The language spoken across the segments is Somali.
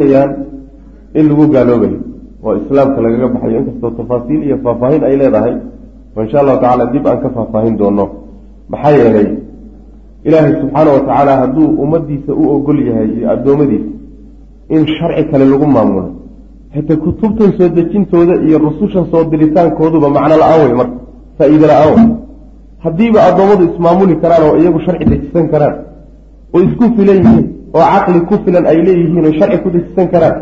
in lagu gaaloobayo oo islaamka lagaga baxayo inkastoo tafaasiil iyo faahfaahin ay leedahay oo insha allahu tacala dib aan ka faahfaahin doono. Maxaa yeelay ilaahay subxaana wa tacaala hadduu ummadiisa u ogol yahay iyo addoommadiisa in sharci kale lagu maamulo xita kutubtan soo dejintooda iyo rusushan soo diritaankooduba macno la'aan wey marka faa-iide la'aan wey haddiiba addoommadu ismaamuli karaan oo iyagu sharci dejisan karaan oo isku filan yihiin oo caqli ku filan ay leeyihiin oo sharci ku dejisan karaan.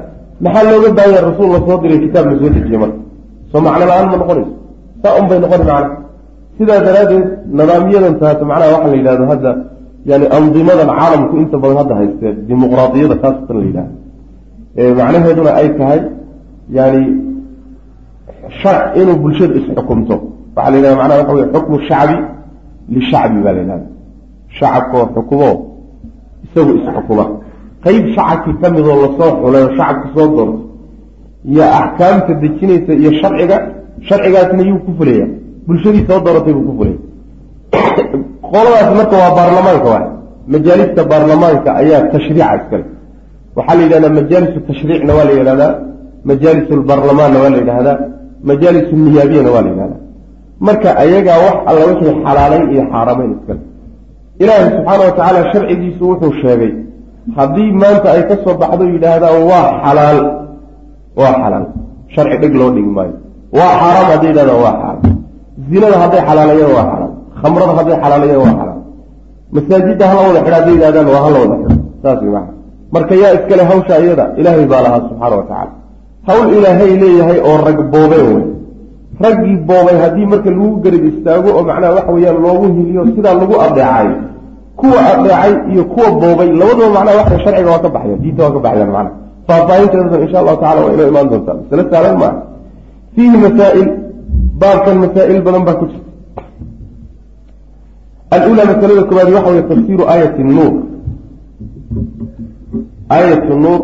Maxaa looga baahanya rasuul la soo diray kitaab la soo dejiye marka? Soo macno la'aan ma noqonayso. Saa un bay noqoni macna. Sidaa daraaddeed nidaamyadan taas macnaha waxaa la yidhahdo hadda yani andimadan caalamku inta badan hadda haystee dimuqraadiyada taasatan la yidhahdo macnaheeduna ay tahay yani sharc inuu bulshadu isxukumto. Waxaa la yidhahda macnaha waxa wey xukmu shacbi lishacbi baa la yidhahda shacabkoo xukumo isagu isxukuma qeyb shacabkii ka midoo la soo xuleyo shacabka soo doorto iyo axkaamta dejinaysa iyo sharciga sharcigaasna yuu ku fulaya bulshadii soo dooratay buu ku fulaya qoladaas marka waa baarlamaanka waay majaalista baarlamaanka ayaa tashriica iskale. Waxaa la yidhahdaa majaalisu tashriicna waa la yidhahdaa majaalis lbarlamaanna waa la yidhahdaa majaalis niyaabiyana waa la yidhahdaa. Marka ayagaa wax alla wixii xalaalayn iyo xaarameyn iskale ilaahi subxaana wa tacaala sharcigiisu wuxuu sheegay haddii maanta ay ka soo baxdo yidhaahdaan waa xalaal waa xalaal. Sharci dheg loo dhigi maayo. Waa xaaraam hadday yidhahdaan waa xalaal zinada hadday xalaalayaan waa xalaal khamrada hadday xalaalayaan waa xalaal masaajidda hala wada xidha hadday yidhahdaan waa hala wada xidho saas way macana marka yaa iskale hawsha iyada ilaahay baa lahaa subxaana wa tacaala hawl ilaahay leeyahay oo rag boobeen wey raggii boobay haddii marka lagu garab istaago oo macnaha waxa weeyaan loogu hiliyo sidaa lagu adeecay. Kuwa adeecay iyo kuwa boobay labadaba macnaha waxa sharciga waa ka baxyaan diinta waa ka baxyaan macnaha. Faahfaahinteedadan insha allahu tacala waa inoo imaan doontaa masale saalan maaha. Fiihi masaa'il baabkan masaa'il badan baa ku jirta alula masalada koowaad waxa weye tafsiiru aayati nuur. Aayatu nuur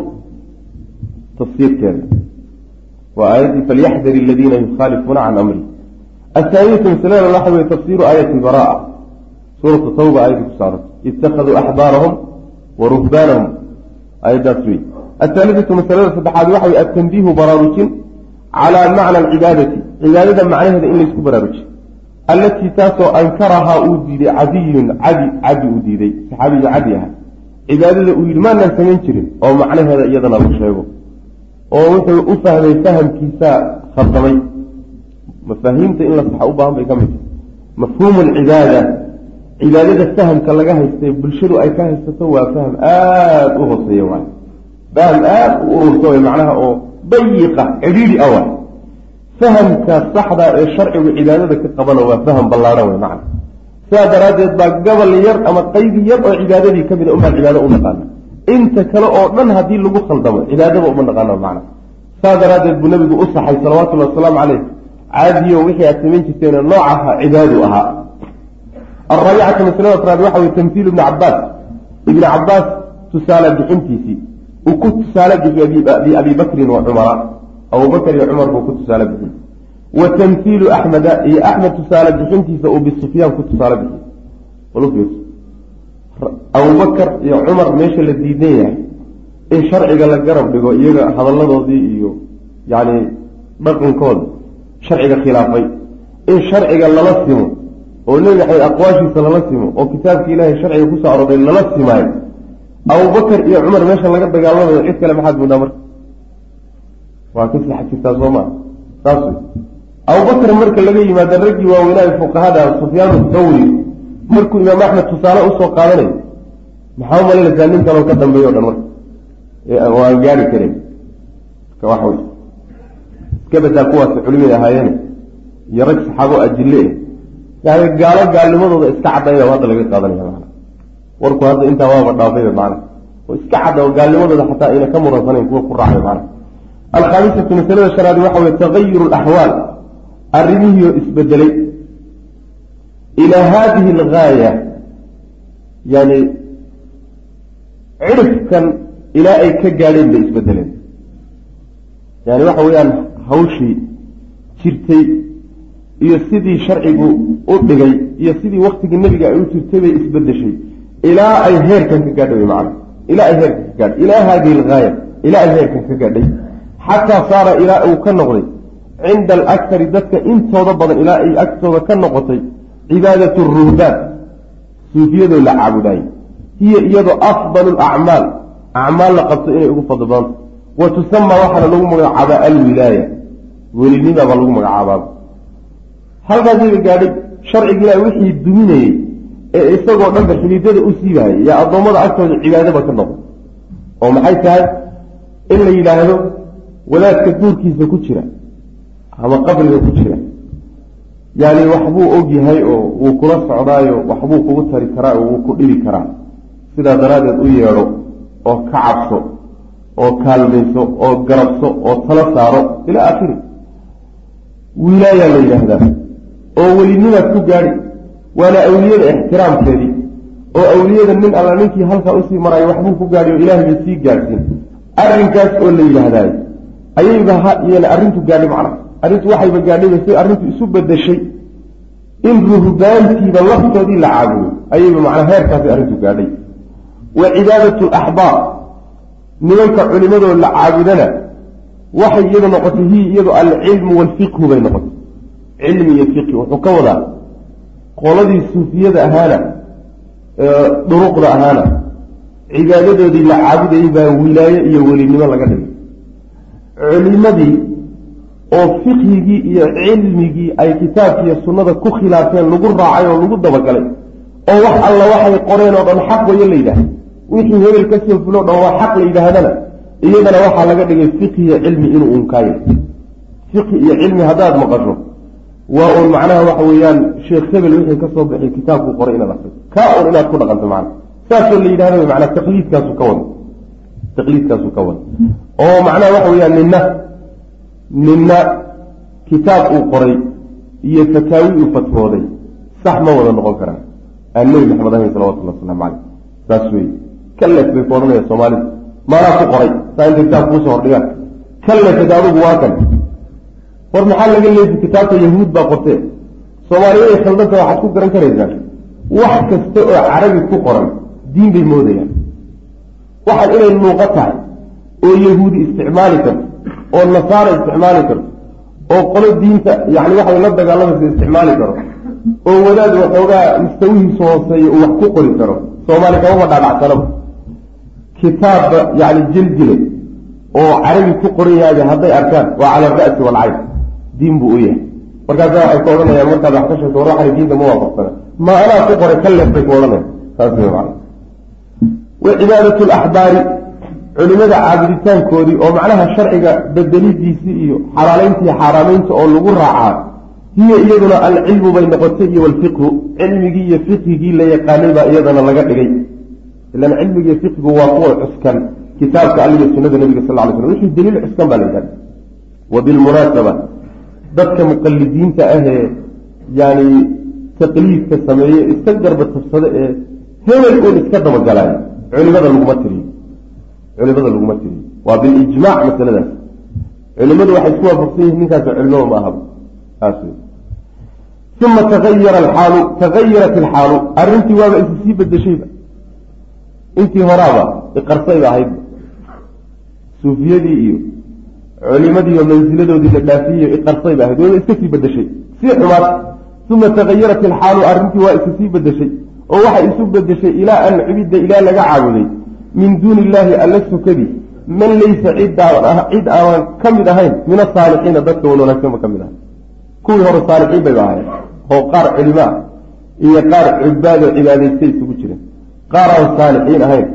tafsiirkeeda waa aayaddii falyaxdar aladiina yukhaalifuuna can amri athaaniyatu masalada waxa weye tafsiiru aayati baraa suuratu tawba aayadii ku saarantay ittakhaduu axbaarahum wa ruhbaanahum aayaddaas wey athaalidatu masalada saddexaad waxa weye atanbiihu baraarujin calaa macna alcibaadati cibaadada macnaheeda in laysku baraarujiy allatii taasoo ankarahaa uu diiday cadiyun cadi cadi uu diiday saxaabiga cadi aha cibaadada uu yidhi maanaan samayn jirin oo wuxuu u fahmay fahamkiisaa khaldamay mafaahiimta in la saxa u baahan bay ka mid tahay. Mafhuumu alcibaada cibaadada fahamka laga haystay bulshadu ay ka haysato waa faham aada u hooseeya waay. Faham aada u urursa way macnaha oo dayiqa cidhiidhi a waay. Fahamka saxda ee sharcigu cibaadada ka qabana waa faham ballaadhan wey macna. Sidaa daraaddeed baa gobol yar ama qaybi yar oo cibaadadii ka mid a umaan cibaado u naqaana inta kale oo dhan haddii lagu khaldamo cibaadaba uma naqaano macna. Saa daraaddeed buu nabigu u saxay salawatullahi wasalaamu caleyh caadiyo wixii aad samayn jirteena noocaha cibaadu ahaa. Alraabicatu masalada afraad waxa weye tamhiilu ibni cabaas ibni cabaas tusaale bixintiisii uu ku tusaale bixiy biabi bakrin wa cumara. Abubakr iyo cumar buu ku tusaale bixin wa tamhiilu axmeda iyo axmed tusaale bixintiisa uu bisufyaan ku tusaale bixiy abubakar iyo cumar meesha la diidan yahay. In sharciga la garab dhigo iyaga hadalladoodii iyo yacni dhaqankooda sharciga khilaafay. In sharciga lala simo oo nebi maxamed aqwaashiisa lala simo oo kitaabka ilaahay sharciga ku soo arooray lala simaayo abubakar iyo cumar meesha laga dagaalamayo cid kale maxaad moodaa marka? Waa ka saxa jirtaa soo maa saas wey abubakar marka laga yimaado raggii waaweynaayo fuqahada sufyaan thawri markuu imaam axmed tusaale u soo qaadanayo maxaa u malaynaysaa nin kaloo ka dambeeyo o dhan marka? Oo aan gaari karin. Marka waxa wey iska badaa kuwaasi culimay ahaayeene iyo rag saxaabo ajille eh. Yani gaalo gaalnimadooda iska cadayna hadda laga qaadanaya maana warku hadda intaa waaba dhaafayba maana oo iska cadda oo gaalnimadooda xataa ayna ka muransanayn kuwa ku raacay maana alkhaamisatu masalada shanaadi waxa weye tagayuru alaxwaal arrimihiioo isbedelay ilaa haadihi algaaya yani cirifkan ilaa ay ka gaadheen bay isbedeleen yani waxa weeyaan hawshii jirtay iyo sidii sharcigu u dhigay iyo sidii waktigii nebiga ay u jirtay bay isbedeshay. Ilaa ay heerkan ka gaadha wey macana ilaa ay heerkan ka gaadha ilaa haadihi algaaya ilaa heerkan ka gaadhay. Xataa saara ilaa uu ka noqday. Cinda alakari dadka intooda badan ilaa ay agtooda ka noqotay cibaadatu ruhbaan suufiyadoo la caabudaayey hiya iyadoo afdalu lacmaal acmaal la qabto inay ugu fadli badanta wa tusamaa waxaana lagu magacaabaa alwilaaya welinima baa lagu magacaabaa halkaasayba gaadhay sharciga ilaah wixii duminayey ee isagoo dhanba xididada u siibahayay yaa addoommada agtooda cibaadaba ka noqday oo maxay tahay in la yidhaahdo wadaadka duurkiisa ku jira ama qabriga ku jira yani waxbuu og yahay oo wuu kula socdaayo waxbuu kugu tari karaa oo wuu ku dhibi karaa. Sidaa daraaddeed u yeedho oo ka cabso oo kaalmayso oo garabso oo tala saaro ilaa aakhiri. Wilaayaa la yidhaahdaa oo welinimaad ku gaadhi waana awliyada ixtiraamkeedii oo awliyada nin alla ninkii halkaa u sii marayo waxbuu ku gaadhi oo ilaahay bay sii gaadhsiin arrinkaas oo la yidhaahdaay ayayba ha iyana arrintu gaadhay macna arrintu waxayba gaadhayba si arrintu isu bedeshay in ruhbaantiiba laftoodii la caabudo. Ayayba macnaa heerkaasi arrintu gaadhay. Wa cibaadatu laxbaar nimanka culimadoo la caabudana waxay iyadu noqotay hiya iyadu alcilmu waalfiqhu bay noqotay. Cilmi iyo fiqhi wuxuu ka wadaa qoladii suufiyada ahaana duruqda ahaana cibaadadoodii la caabudayay baa wilaaye iyo welinimo laga dhigay. Culimadii oo fiqhigii iyo cilmigii ay kitaabkiiyo sunnada ku khilaafeen lagu raacay oo lagu dabagalay oo wax alla waxay qoreen oo dhan xaq wayo la yidhaahda wixii hebel ka soo fulo dhan waa xaq la yidhaahdana iyadana waxaa laga dhigay fiqhi iyo cilmi inuu unkaayo. Fiqhi iyo cilmi haddaad maqasho waa uun macnaha waxa weeyaan sheekh hebel wixii ka soo baxay kitaabku qoray inaad akriso kaa un inaad ku dhaqanto macna. Saasoo la yidhahda manaa taqliidkaasu ka wada taqliidkaasu ka wada oo macnaha waxa weeyaan ninna ninna kitaab uu qoray iyo fataawi uu fatwooday sax ma wada noqon karaan. Aan nebi maxamed ahayn salawatulli waslamu caleyh saas wey kalef bay ku odhanaya soomaalida maanaa ku qoray saa inta kitaab kuusoo hordhigaan. Kalefad adugu waa kan war maxaa laga leefi kitaabta yahuud baa qortee? Soomaaliyaday khaldanta waxaad ku garan karaysaa wax kasta oo carabi ku qoran diin bay moodayaan. Waxaan inay muuqo tahay oo yahuudi isticmaali karto oo nasaara isticmaali karto oo qolo diinta yani waxay la dagaalamaysa isticmaali karo oo wadaad waxoogaa mustawihiisa hooseeya uu wax ku qori karo. Soomaali kamama dhaadhacsanaba kitaabba yani jiljile oo carabi ku qoran yahay hadday arkaan waa cala alra'si waalcayn diin buu u yahay. Markaasa waxay ku odhanayaan markaad wax ka sheegto war waxani diinta ma waafaqsana. Ma anaa ku qoray ka leef bay ku odhanaya saas wey wa cibaadatu laxbaari culimada caabuditaankoodii oo macnaha sharciga bedelidiisii iyo xalaaleyntii xaaraamaynta oo lagu raacaa hiya iyaduna alcilmu bay noqotay iyo walfiqhu. Cilmigii iyo fiqhigii la yaqaanay baa iyadana laga dhigay. Ilan cilmigiiyo fiqhigu waa kuwa cuskan. Kitaabka alliga sunada nabiga sal ly slam wixii daliil cuskan baa la yidhahda wa bilmunaasaba dadka muqalidiinta ahee yani taqliidka sameeye iska garba tabsada ee hebel uun iska dabagalaayo culimada laguma tiriyo culimada laguma tiriyo waa bilijmac masaladaas. Culimadu waxay isku waafaqsan yihiin ninkaas culimada ma ahaba uma tagayara alxaalu tagayarat alxaalu. Arrintii waaba isi sii bedeshayba intii horaaba iqarsayba ahaydba suufiyadii iyo culimadiiyo mansiladoodii la dhaafiyey iqarsayba ahayd. Waaba iska sii bedeshay sii xumaad uma tagayarat alxaalu arrintii waa isi sii bedeshay oo waxay isu bedeshay ilaa an cubida ilaa laga caabuday min duuni illaahi alla sukadii man laysa cid aanan ka mid ahayn min asaalixiina dadka wan wanaagsanba ka mid ahay kuwii hore saalixiin bayba ahayn oo qaar culimo iyo qaar cubaadoo cibaadaystay isugu jireen. Qaar aan saalixiin ahayn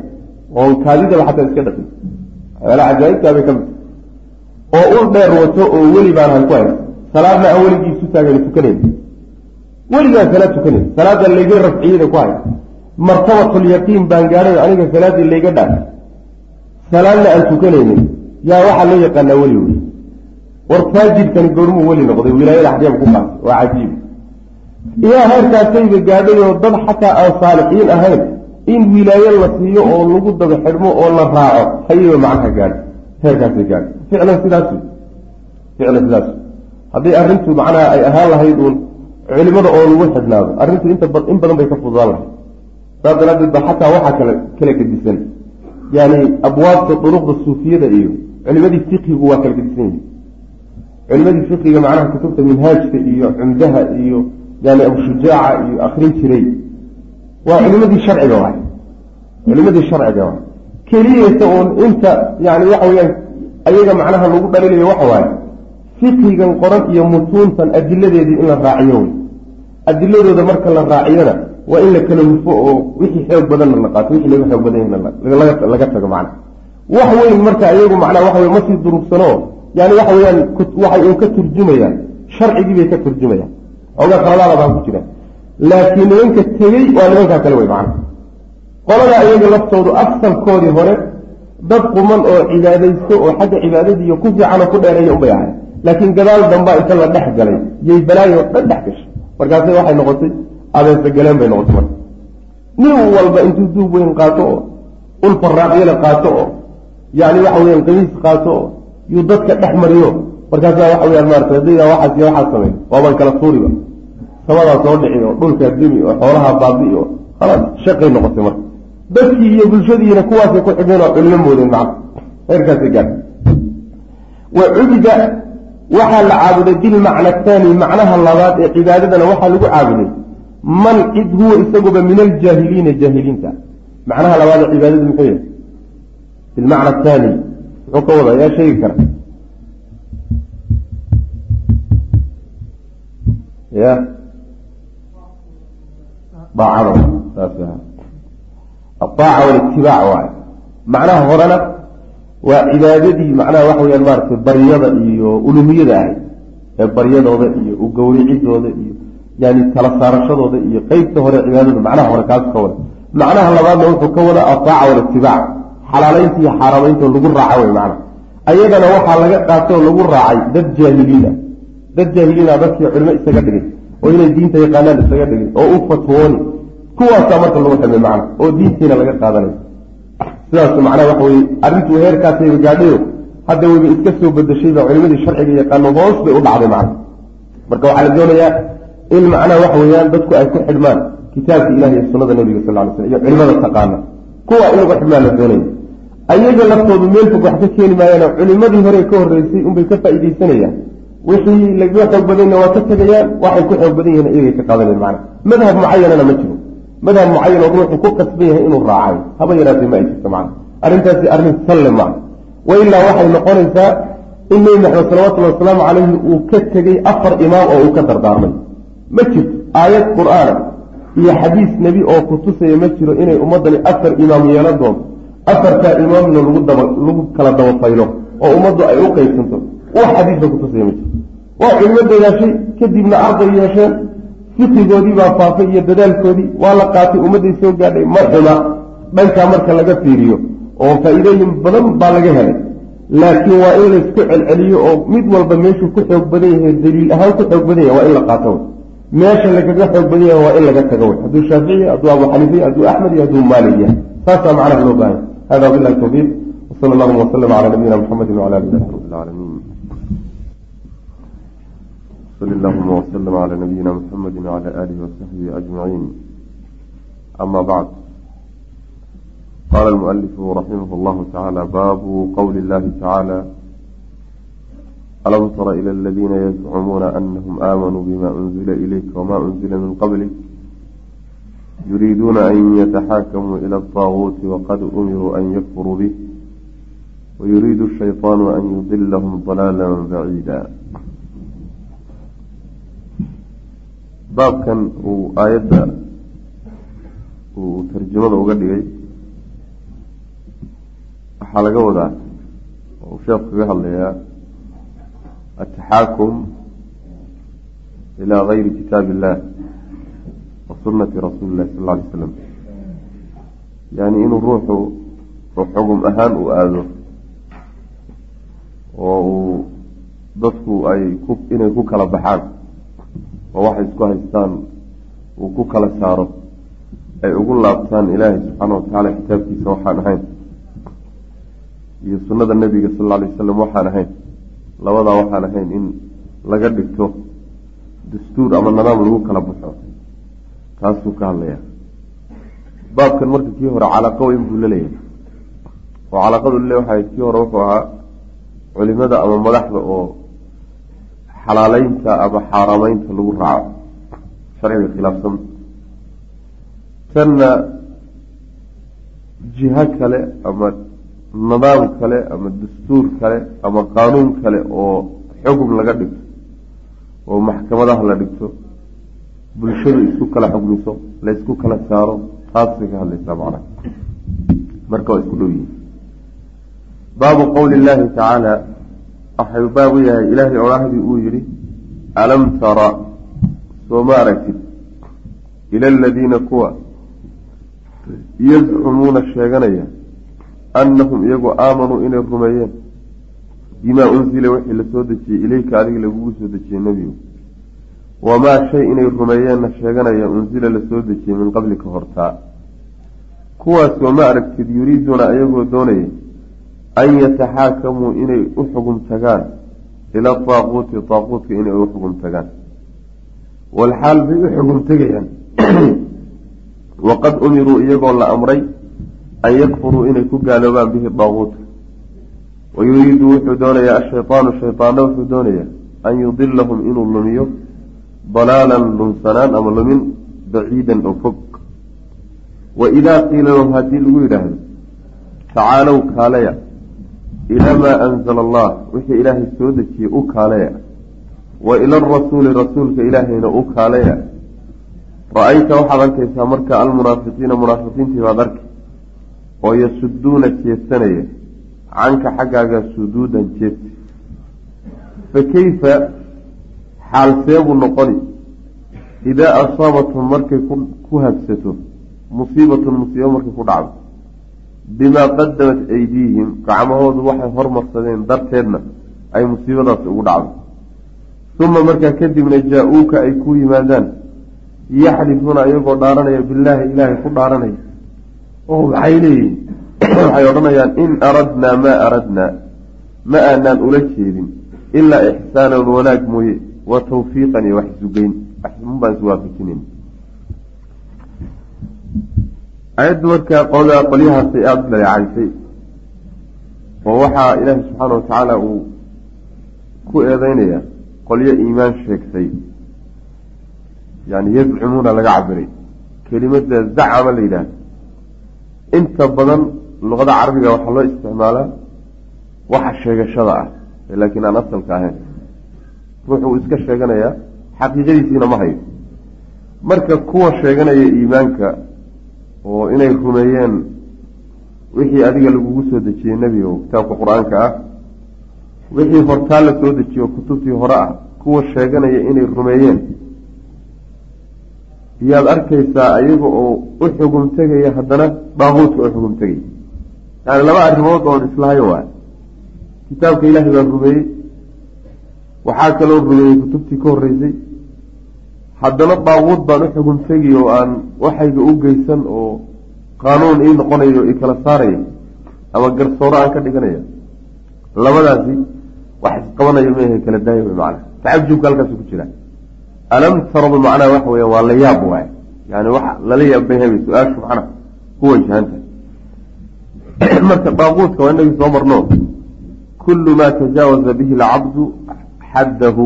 oon kaadidaba xataa iska dhaqin waxyaala cajaa'ibtaabay ka mid oo ul dheer wato oo weli baan han ku hayn. Salaadna aan weligii isu taagani tukanayn weligaan salaad tukanayn. Salaada layga rafciyada ku hay martabatulyaqiin baan gaadhay aniga salaaddii layga dhaaf. Salaadna aan tukanaynin. Yaa waxaa loo yaqaanaa weli wey war faajirkani goormuu weli noqday wilaayada xadyaba ku qaatay waa cajiib. Ilaa heerkaasayba gaadhay oo dad xataa aan saalixiin ahayn in wilaayo la siiyo oo lagu daba xidhmo oo la raaco hayaba macnaha gaadhay. Heerkaasay gaadhay. Ficlan sidaas ficlan sidaas haddii arrintu macnaha ay ahaan lahayd uun culimada oo lagu xidhnaado arrintu inta in badan bay ka fududaan lahayd saas daraaddeed ba xataa waxaa kale kala gedisan. Yani abwaabta duruqda suufiyada iyo culimadii fiqigu waa kala gedisan yihi culimadii fiqiga macnaha kutubta minhaajka iyo cumdaha iyo yani abushujaaca iyo akrin jiray. Waa culimadii sharciga waay. Culimadii sharciga waay. Keliyeysa uun inta yani waxa weyaan ayaga macnaha lagu dhalilayo waxa waaye fiqigan qoran iyo mutuuntan adiladeedii in la raaciyo. Wey adiladooda marka la raaciyona waa in la kala hufo oo wixii xoog badanna la qaato wixii laga xoog badan laga tago macna. Wax weyn marka iyagu macnaa waxa wey masii durugsano yani waxa weyaan waxay un ka turjumayaan sharcigii bay ka turjumayaan. Oga qaladaada baan ku jiraan laakiin nimanka tegey waa nimankaa kale wey macna. Qolada iyaga laftoodu asalkoodii hore dad quman oo cibaadaysto oo xagga cibaadadiiyo ku fiicanoo ku dheereeya ubay ahay laakiin gadaal dambaa inta la dhex galay yay balaayo dhan dhex gashay. Markaase waxay noqotay abeese galeen bay noqotay marka. Nin walba intuu duub weyn qaato oo ul faraaqyala qaato oo yani waxa weyaan qamiis qaato oo yuu dadka dhex mariyo. Markaasa waxa weyaan maarata hadayda waxaas iyo waxaas samey waabaan kala tuuriba samadaa soo dhici oo dhulkaa demi oo xoolaha baabi oo khalaas shaqay noqotay marka. Dadkii iyo bulshadiina kuwaasay ku xidheen oo culimo moodeen macna heerkaasay gaar wa cubida waxaa la caabuday bilmacna taani macnaha labaad ee cibaadadana waxaa lagu caabuday man cid huwa isaguba min aljaahiliina jaahiliinta. Macnaha labaad ee cibaadada muxuu yahay? Bilmacna taani muxuu ka wadaa? Yaa sheegi kara. Ya daacada saas aaaca walitibaac waay. Macnaha horena waa cibaadadii macnaha waxa weyaan maaragtay baryada iyo uluhiyada ahayd. Ee baryadooda iyo ugowricidooda iyo yani tala saarashadooda iyo qeybta hore cibaadada macnaha hore kaas ka wada. Macnaha labaadna wuxuu ka wada aaaca walitibaac xalaalaynta iyo xaaraamaynta lagu raaca wey macna. Ayagana waxaa laga qaatay oo lagu raacay dad jaahiliin ah. Dad jaahiliina dadkii culimo isaga dhigay oo inay diinta yaqaanaan isaga dhigay oo u fatwooni kuwaasaa marka lagu ximay macna oo diintiina laga qaadanayo sidaas macnaha waxa weye arrintuu heerkaasayba gaadhayo hadda wayba iska soo bedeshayba culimadii sharciga yaqaano hoos bay u dhacday macna. Marka waxaa la doonayaa in macnaha waxa weeyaan dadku ay ku xidhmaan kitaabka ilahi iyo sunada nabiga sal ly slam iyo culimada taqaana. Kuwa in lagu xidhmaan la doonaya ayaga laftoodu meel fog wax ka keeni maayaan culimadii hore ka horreysay unbay ka faa'iidaysanayaan. Wixii laga xoog badanyna waa ka tegayaan waxay ku xoog badan yihiin iyagay ka qaadanayan macna. Madhab mucayanana ma jiro. Madhab mucayan oo ruuxu ku qasban yahay inuu raacay. Haba yaraatee ma ay jirto macna. Arrintaasi arrin salle maaha wa ilaa waxay noqonaysaa in nebi maxamed salawatullhi wasalaamu calayhi uu ka tegey afar imaam oo uu ka dardaarmay ma jirto aayad qur'aana iyo xadiis nebi oo ku tusaya ma jiro inay ummaddani afar imaam yeelan doonto afartaa imaamna lagu kala dabafaylo oo ummaddu ay u qaybsanto. Wax xadiisa kutusaya ma jiro waa culimo dadaashay kadibna arday yeesheen fiqigoodii baa faafay iyo dadaalkoodii waa la qaatay ummadday soo gaadhay ma xuma. Dhankaa marka laga fiiriyo oo faa-iidooyin badan baa laga helay. Laakiin waa in laysku celceliyo oo mid walba meeshuu ku xoog badan yahay daliil ahaan ku xoog badan yahay waa in la qaato meesha lagaga xoog badan yahay waa in laga tago. Wey hadduu shaaficiya hadduu abu xaniifiya hadduu axmed iyo hadduu maalik yahay. Saasaa macnaha loo baahanya hada wabilahi tawfiiq. Wsala allahuma waslama cala nabiyina muxamedi wcala alihi rabi lcaalamiin sl allahuma wslm cla nabiyina mxamedi wcla alihi wasaxbihi ajmaciin ama bacd qala almualifu raximah llahu tacala baabu qowli اllahi tacala alam tara ila aladiina yazcumuuna anahum aamanuu bima unzila ilayka wamaa unzila min qablik yuriiduuna an yataxaakamuu ila alطaaguuti waqad umiruu an yakfuruu bih wayuriidu shayطaanu an yudilahum dalaala baciida baabkan uu aayadda uu tarjamada uga dhigay. waxaa laga wadaa oo sheekh kaga hadlayaa ataxaakum ilaa gayri kitaabi illah wa sunati rasuuli illahi sal lla alay slam yani inuu ruuxu xugum ahaan u aado oo uu dadku ay inay ku kala baxaan oo waxay isku haystaan uu ku kala saaro ay ugu laabtaan ilaahay subxaana watacaala kitaabkiisa waxaan ahayn iyo sunnada nebiga sal alla alay wasalam waxaan ahayn labadaa waxaan ahayn in laga dhigto dastuur ama nidaam lagu kala baxo. Taasuu ka hadlayaa. Baabkan marka kii hore calaqo weyn buu la leeyahay. Oo calaaqadu le waxay kii hore wuxuu ahaa culimada ama madaxda oo xalaaleynta ama xaarameynta lagu raaco. Sharciga khilaafsan. Tanna jiho kale ama nidaam kale ama dastuur kale ama qaanuun kale oo xugum laga dhigto oo maxkamadaha la dhigto bulshadu isku kala xugmiso la isku kala saaro taasay ka hadlaysaa macnaha. Marka waa isku dhow yihiin baabu qowli illaahi tacaala waxay baab u yahay ilaahay odhahdii uu yihi alam tara soo ma aragtid ila aladiina kuwa yazcumuuna sheeganaya annahum iyagu aamanuu inay rumeeyeen bimaa unzila wixii la soo dejiyey ileyka adiga lagugu soo dejiyey nebigu. Wamaa shay inay rumeeyeenna sheeganaya unsila la soo dejiyey min qablika hortaa kuwaas ma aragtid yuriiduuna ayagoo doonaya an yataxaakamuu inay u xugum tagaan ila daaquuti daaquutka inay u xugum tagaan. Walxaal bay u xugum tegayaan. Waqad umiruu iyagoo la amray an yakfuruu inay ku gaaloobaan bihi daaquutka wayuriidu wuxuu doonayaa ashaytaanu shaytaanna wuxuu doonayaa an yudilahum inuu lumiyo dalaalan lunsanaan ama lumin baciidan oo fog wa idaa qiila lahum haddii lagu yidhaahdo tacaalow kaaleya ilaa maa anzala allah wixii ilaahay soo dejiyey u kaaleya wa ila arasuuli rasuulka ilaahayna u kaaleya ra'ayta waxaad arkaysaa marka almunaafiqiina munaafiqiintii baad arki oo yasuduuna jeedsanaya canka xaggaaga suduudan jeedsi fa keyfa xaal seebuu noqoni. Idaa asaabathum markay ku habsato musiibatun musiibo markay ku dhacdo. Bimaa qadamat aydiihim gacmahoodu waxay hormarsadeen darteedna ay musiibadaasi ugu dhacdo. Uma markaa kadibna jaa-uuka ay ku yimaadaan. Yaxlifuuna iyagoo dhaaranaya billaahi ilaahay ku dhaaranaya oo maxay leeyihiin waxay odhanayaan in aradnaa maa aradnaa. Ma aanaan ula jeedin. Ilaa ixsaanan wanaag mooye. Wa tawfiiqan iyo wax isugeyn waxun baan iswaafajinayn ayaddu markaa qolaa qolyahaasay aada u dhaleecaysay oo waxaa ilaahi subxaana wa tacaala uu ku eedeynaya qolyo iimaan sheegtay yani yazcumuuna laga cabiray kelimada zacama la yidhaahdo inta badan luqada carabiga waxaa loo isticmaalaa waxa sheegashada ah laakiin aan asalka ahayn. Ruuxu uu iska sheeganayaa xaqiiqadiisiina ma hayo. Marka kuwa sheeganaya iimaanka oo inay rumeeyeen wixii adiga lagugu soo dejiyey nebigo kitaabka qur'aanka ah wixii hortaa la soo dejiyo kutubtii hore ah kuwa sheeganaya inay rumeeyeen iyaad arkaysaa ayaga oo u xugum tegaya haddana daaquudka u xugum tegaya yani laba arrimood oon islahayo waay kitaabka ilaahay baan rumeeyey. Waxaa kaloo rumeeyey kutubtii ka horreysay. Haddana daaquud baan u xugum tegi oo aan waxayga u geysan oo qaanuun ii noqonayo i kala saaraya ama garsooro aan ka dhiganaya. Labadaasi wax isqabanayo mehe kala daaya macana tacajubka halkaasu ku jira alam taraba macnaha waxa weya waa la yaab waay. Yani wax lala yaabay hebay su'aashu macnaha ku wajahanta marka daaquudka waa inagii soo marno kulu ma tajaawaza bihi alcabdu xaddahu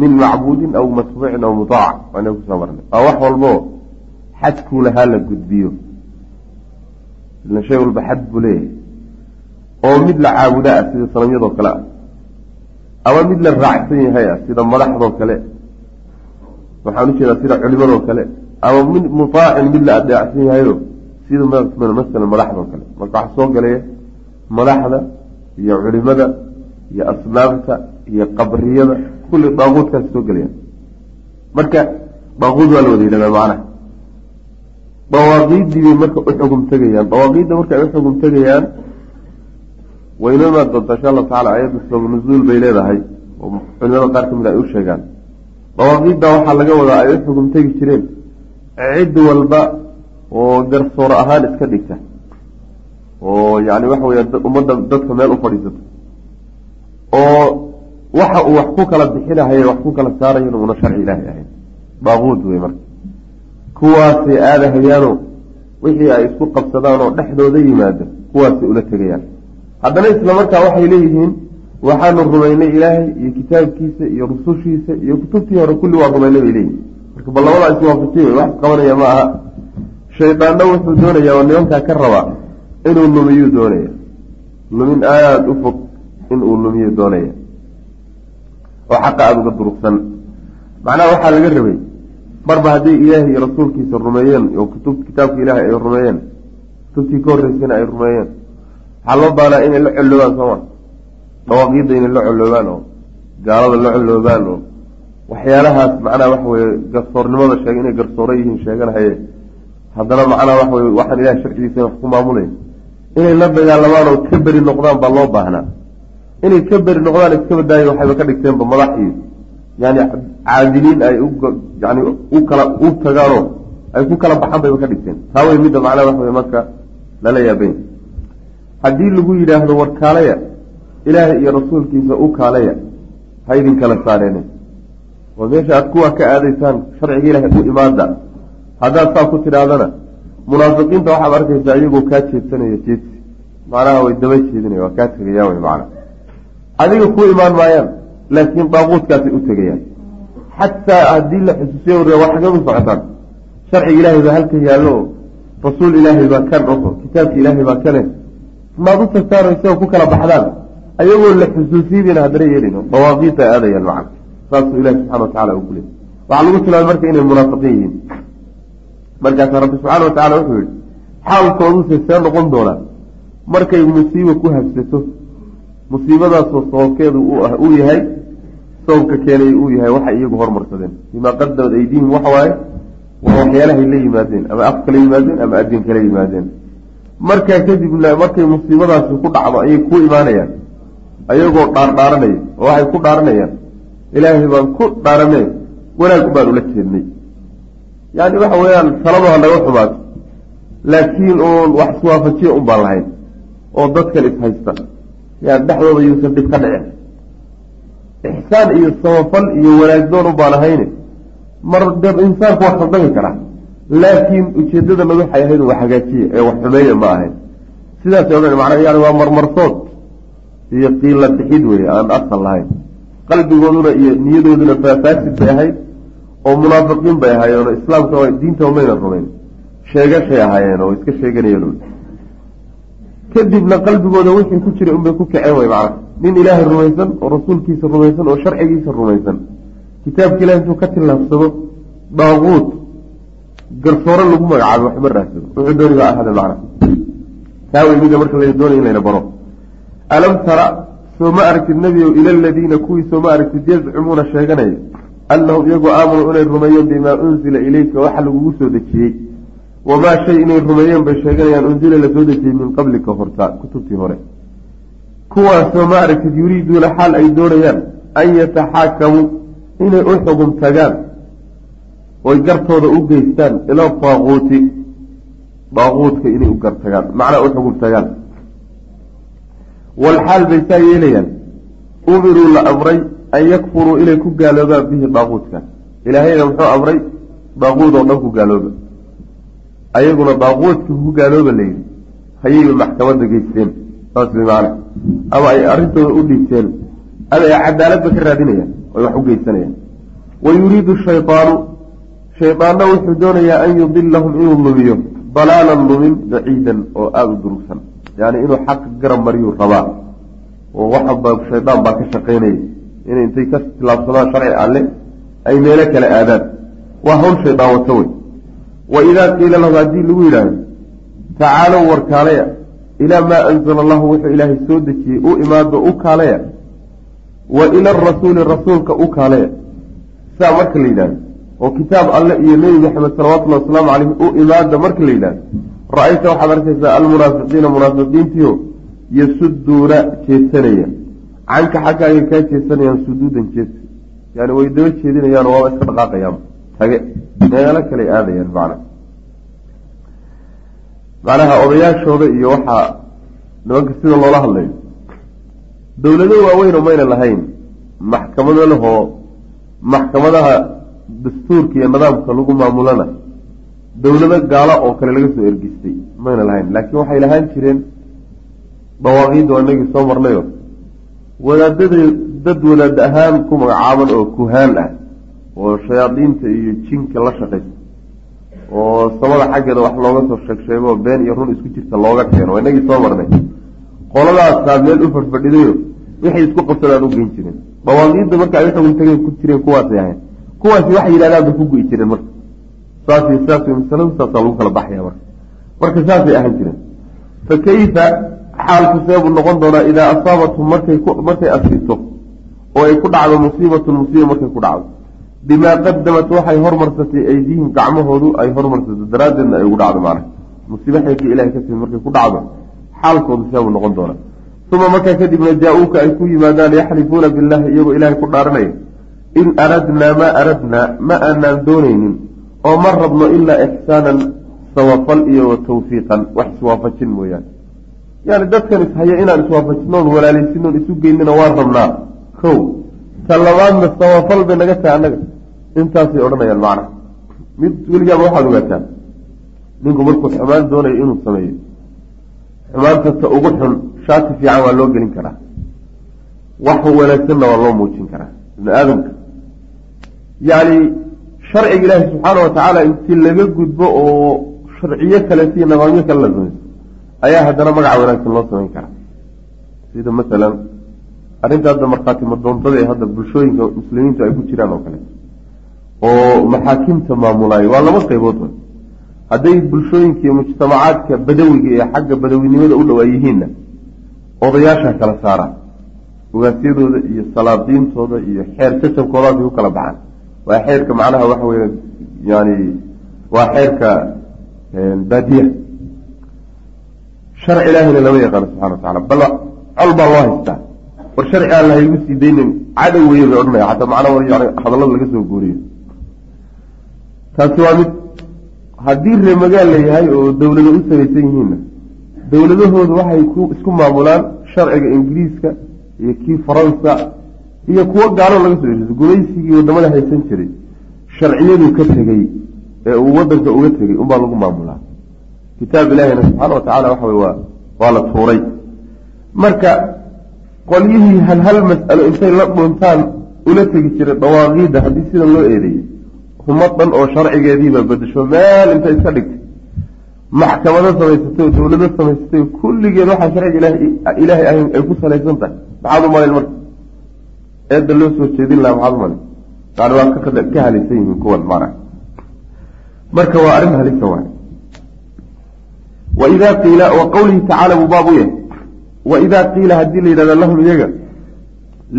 min macbuudin aw matbuucin aw mutaac waa inaga ku soo marnay. Waa wax walbo xadkuu lahaa la gudbiyo. Ila shay walba xad buu leeyahay. Oo mid la caabuda ah sida sanamyadoo kale ah. Ama mid la raacsan yahay ah sida madaxdoo kale waxaan u jeedaa sida culimadoo kale ama mid mutaacin mid la adeecsan yahayo sida masalan madaxdoo kale. Marka waxaa soo galaya madaxda iyo culimada iyo asnaabta iyo qabriyada kulli daaquudkaas soo gelayaan marka daaquud waa la wada yidhahdaa macnaha. Dawaaqiiddii bay marka u tegayaan. Dawaaqiidda marka ay u tegayaan waynoo imaan insha allahu tacala ayadda sabab nuzuul bay leedahay oo culimada qaar ka mid ay u sheegaan dawaaqiidda waxaa laga wadaa ay u xugum tegi jireen. Cid walba oo garsoor ahaan iska dhigta. Oo yani waxa weya ummadda dadka meel u fadhiisata oo waxa uu wax ku kala bixinahaye wax ku kala saarayan una sharci ilaahay ahayn. Daaquud wey marka. Kuwaasay aadahayaano wixii ay isku qabsadaan oo dhexdooda yimaado kuwaasay ula tegayaan. Haddana isla markaa waxay leeyihiin waxaanu rumaynay ilaahay iyo kitaabkiisa iyo rusushiisa iyo kutubtii hore kulli waa rumaynay bay leeyihiin marka bal labadaa iswaafajiy wax isqabanaya ma aha. Shaydaanna wuxuu doonayaa oo nimankaa ka rabaa inuu lumiyuu doonaya. Lumin aada u fog inuu lumiyo doonaya. Oo xaqa aada uga durugsan. Macnaha waxaa laga rabay marba hadday ilaahay iyo rasuulkiisa rumeeyeen oo kutub kitaabka ilaahay ay rumeeyeen kutubtii ka horreysayna ay rumeeyeen. Waxaa loo baanaa inay la colloobaan sooma dhawaaqiidda inay la colloobaan oo gaalada la colloobaan oo waxyaalahaas macnaha waxa weye garsoornimada sheega inay garsooro yihiin sheeganahaye. Haddana macnaha waxa weye waxaan ilahay sharcigiisa wax ku maamulay inay la dagaalamaan oo ka beri noqdaan baa loo baahnaa inay ka beri noqdaan iska badaayo waxayba ka dhigteenba madax iyo yani caadiliin ay yani u kala u tagaanoo ay ku kala baxan bayba ka dhigteen. Taa wey midda macnaha waxa wey marka lala yaabany haddii lagu yidhaahdo war kaalaya ilaahay iyo rasuulkiisa u kaalaya ha idin kala saareen. Oo meesha aad kuwa ka aadaysaan sharciga ilaahay u imaada haddaad saa ku tidhaahdana munaafiqiinta waxaad arkaysaa iyagoo kaa jeedsanaya jeedsi. Macnaha way daba jeedinaya waa kaa tegayaan wey macana adiga ku imaan maayaan laakiin daaquudkaasay u tegayaan xataa haddii la xusuusiyo war waa socotaan sharciga ilaahay baa halka yaallo oo rasuul ilaahay baa kan oho kitaabka ilaahay baa kane maad u tagtaanaysa ku kala baxdaan ayagoo la xusuusiyadiina haddana yeelin dawaaqiita aadayaan macana saasuu ilahi subxana watacala uu ku leeyay waxaa lagu tilmaamay marka inay munaafiqiin yihiin. Markaasaa rabbi subxaana watacala wuxuu yihi xaalkooduse see noqon doonaa. Markay musiiba ku habsato musiibadaasoo sababkeedu uu yahay sababka keenay uu yahay waxay iyagu hormarsadeen. Bimaa qadamat aydiihim waxa waaye waa waxyaalahay la yimaadeen ama af kala yimaadeen ama adin kala yimaadeen. Markaa kadibna markay musiibadaasi ku dhacdo ayay ku imaanayaan ayagoo dhaardhaaranaya oo waxay ku dhaaranayaan. Ilaahay baan ku dhaaranay wanaag baan ula jeednay yani waxa weeyaan taladaha naga xumaato laakiin uun wax iswaafajiya un baan lahayn oo dadkan ishaysta yani dhexdooda yuusan dhib ka dhicin ixsaan iyo samafal iyo wanaagdoon un baan ahayne mar dee insaanku waa khaldami karaa laakiin ujeedadana waxay ahayd wax hagaajiya ee wax xumeeya ma ahayn. Sidaas ohan macnaa yani waa marmarsood iyo qiila bixid wey aan asal lahayn. Qalbigooduna iyo niyadooduna faafaasid bay ahayd oo munaafiqiin bay ahaayeen oo islaamka diinta mayna rumayn. Sheegashay ahaayeen oo iska sheeganayeen kadibna qalbigooda wixii ku jiray unbay ku kaceen way macana nin ilaahay rumaysan oo rasuulkiisa rumaysan oo sharcigiisa rumaysan. Kitaabka ilahi intuu ka tillaabsado daaquud garsooro lagu magacaabo waxba raadsado wuxuu dooniba ahada macna. Taa wey mida marka la doonay in layna baro alam tara soo ma aragtid nebigow ila aladiina kuwii soo ma aragtid yazcumuuna sheeganaya annahum iyagoo aamanuu inay rumeeyeen bimaa unzila ilayka waxa lagugu soo dejiyey wamaa shay inay rumeeyeen bay sheeganayaan unzila la soo dejiyey min qablika horta kutubtii hore kuwaasoo ma aragtid yuriiduuna xaal ay doonayaan an yataxaakamuu inay u xugum tagaan oy gartooda u geystaan ila daaquuti daaquudka inay u gartagaan macnaa u xugum tagaan walxaal bay saa yeelayaan umiruu la amray an yakfuruu inay ku gaaloobaan bihi daaquudka ilaahayna muxuu amray daaquud oo dhan ku gaalooba ayaguna daaquudka ku gaalooba layidhi hayayba maxkamadda geysteen saas bay macana ama ay arrintooda u dhiibteen ama ay cadaaladba ka raadinayaan oy wax u geysanayaan wa yuriidu shaydaanu shaydaanna wuxuu doonayaa an yudilahum inuu lumiyo dalaalan lumin baciidan oo aada u durugsan yani inuu xaq garab mariyuu rabaa. Oo waxaba shaydaan baa ka shaqaynaya inay intay ka tilaabsadaan sharci alle ay meelo kale aadaan. Waa hawl shaydaan wato wey. Wa idaa qiila lahu haddii lagu yidhaahdo tacaalow war kaalaya ilaa maa anzala allahu wuxuu ilaahay soo dejiyey u imaado u kaalaya wa ila arasuuli rasuulka u kaalaya. Saa marka la yidhahdo oo kitaab alle iyo nebi maxamed salawatullhi wasalaamu caleyh u imaada marka la yidhahdo ra'ayta waxaad arkaysaa almunaafiqiina munaafiqiintiio yasuduuna jeedsanaya canka xaggaagay kaa jeedsanayaan suduudan jeedsa yani way daba jeedinayaan waaba iska dhaqaaqayaan. Tage. Meelo kale aadayaan macna. Macnaha odayaashooda iyo waxaa nimanka sida loola hadlayo dowlado waaweyn oo mayna lahayn maxkamado lehoo maxkamadaha dastuurka iyo nidaamka lagu maamulana dowlado gaalo oo kale laga soo ergistay mayna lahayn. Laakiin waxay lahaan jireen dawaaqiidda waa inagii soo marnayo wadaadada dad wadaad ahaan ku magacaaban oo kuhaan ah oo shayaadiinta iyo jinka la shaqaysa oo samada xaggeeda wax looga soo sheeg sheego been iyo run isku jirta looga keeno. Inagii soo marnay. Qoladaasaa meel u fadhfadhidayo waxay isku qabsadaan u geyn jireen. Dawaaqiidda marka ay xugun tageen ku jireen kuwaasay ahayn. Kuwaasi waxay yidhahdaan bay ku gu'i jireen marka saas saas masaladu saasaa lagu kala baxaya marka. Marka saasay ahaan jireen. Fa kayfa xaalku seebuu noqon doonaa idaa asaabathum markay markay asiibto oo ay ku dhacdo musiibatun musiiba markay ku dhacdo. Bimaa qadamat waxay hormarsatay aydiihim gacmahoodu ay hormarsato daraaddeedna ay ugu dhacdo macna musiibo xeegka ilahay ka timid markay ku dhacdo xaalkoodu seebuu noqon doonaa. Uma markaa kadibna jaa-uuka ay ku yimaadaan yaxlifuuna billahi iyagoo ilaahay ku dhaaranaya in aradnaa maa aradnaa ma aanaan doonaynin oo ma rabno ilaa ixsaanan sawafal iyo wa tawfiiqan wax iswaafajin mooyaane. Yani dadkan ishaya inaan iswaafajinoon walaalaysinon isu geynina waan rabnaa. Kow ta labaadna sawafal bay naga tahay annaga. Intaasay odhanayaan macna. Mid weligaaba waxaad ogaataa ninku markuu xumaan doonayo inuu sameeyo. Xumaantasta ugu xun shaati fiican waa loo gelin karaa. Wax wanaagsanna waa loo muujin karaa. Ibni aadamka. Yacni sharciga ilaahi subxaana wa tacaala intii laga gudbo oo sharciyo kaleeto iyo nidaamyo kale la samayso ayaa haddana magaca wanaagsan loo samayn karaa. Sida masalan arrinta hadda markhaati madoontada ee hadda bulshooyinka muslimiintu ay ku jiraan oo kaleeto oo maxaakimta maamulaayo waa laba qaybood wa hadday bulshooyinka iyo mujtamacaadka badawiga ee xagga badawinimada u dhowaa yihiinna odayaasha kala saaraan. Ugaasyadooda iyo salaadiintooda iyo xeer jajabkoodaasay ku kala baxaan waa xeerka macnaha waxa weya yani waa xeerka baadiya. Sharci ilaahina lama yaqaano subxana watacala bal col baa loo haystaa. War sharci aan lahaygu sii daynin. Cadow weye bay odhanaya xataa macnaa war yani hadallada laga soo gooriyo taasi waa mid haddii ree magaal layahay oo dawlado u samaysan yihiinna dowladahoodu waxay ku isku maamulaan sharciga ingiriiska iyo kii faransa iyo kuwo gaalo laga soo heshiso gumaysigii waddamada haysan jiray sharciyaduu ka tegey ee uu wadanka uga tegey unbaa lagu maamulaa. Kitaab ilaahina subxaana watacala waxa wey waa waa la tuuray. Marka qolyihii hal hal mas'alo intay la dhuntaan ula tegi jiray dawaaqiidda haddii sida loo eedeeyey humad dhan oo sharcigeediiba bedesho meel intay iska dhigtay. Maxkamado samaysatay oo dowlado samaysatay kulligeed waxaa sharciga ilaahay ahayn ay ku salaysan tahay. Maxaad u malayn marka eedda loo soo jeedin laha maxaad u malayn yani waa ka halisan yihiin kuwan mana marka waa arrin halisa waay. Waidaa qiila wa qawlihi tacaala buu baab yahay. Waidaa qiila haddii la yidhahda lahum iyaga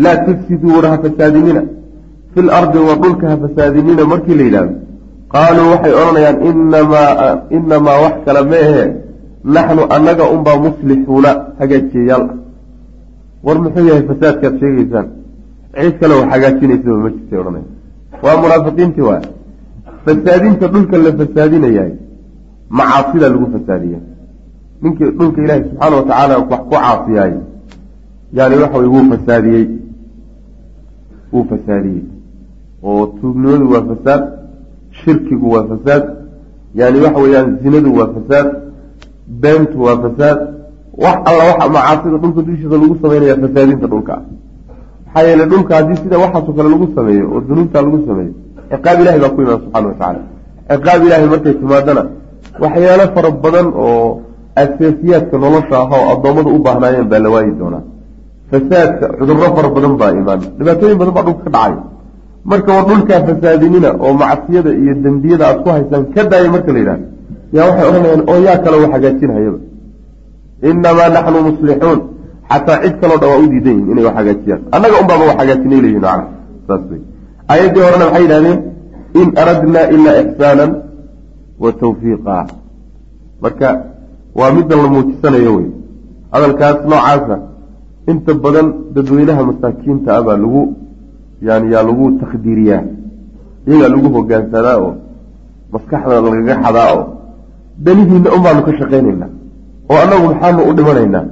laa tufsiduu war ha fasaadinina. Fi lardi war dhulka ha fasaadinina markii la yidhahdo qaaluu waxay odhanayaan inamaa inamaa wax kale meehe naxnu annaga unbaa muslixuuna hagaajiyayaal ah war muxuu yahay fasaadkaad sheegaysaan cid kale wax hagaajinaysaba ma jirtay odhanaya waa munaafiqiintii waay fasaadinta dhulka la fasaadinayaay macaasida lagu fasaadiya ninkii dhulka ilaahi subxaana watacaala wax ku caasiyaay yani waxa wey wuu fasaadiyey wuu fasaadiyey oo tuugnimadu waa fasaad shirkigu waa fasaad yani waxa weeyaan zinadu waa fasaad beentu waa fasaad. Wax alla waxa macaasida dhulka dushiisa lagu sameynaya fasaadinta dhulka maxaa yeele dhulka haddii sida waxaasoo kale lagu sameeyo oo dunuubta lagu sameeyo ciqaab ilahay baa ku imaan subxana watacaala ciqaab ilahay markay timaadana waxyaalo fara badan oo asaasiyaadka nolosha ah oo addoommadu u baahnaayeen baa la waayi doonaa. Fasaadka cudurro fara badan baa imaan. Dhibaatooyin badan baa dhulka ka dhacay. Marka war dhulkaa fasaadinina oo macsiyada iyo dembiyada aad ku haysaan ka daaya marka la yidhahdo yaa waxay odhanayaan oo yaa kale wax hagaajinhayaba inamaa naxnu muslixuun xataa cid kaloo dhan waa u diidan yihiin inay wax hagaajiyaan. Annaga unbaaba wax hagaajinay leyihin macna saas wey aayaddii horena waxay yidhahdeen in aradnaa ilaa ixsaanan wa tawfiiqa marka waa middan la muujisanayo wey. Hadalkaas noocaasa inta badan dadweynaha masaakiinta ah baa lagu yani yaa lagu takdiiriyaa iyagaa lagu hogaansadaa oo maskaxda lagaga xadaa oo danihiina un baanu ka shaqaynaynaa oo annagu maxaanu u dhimanaynaa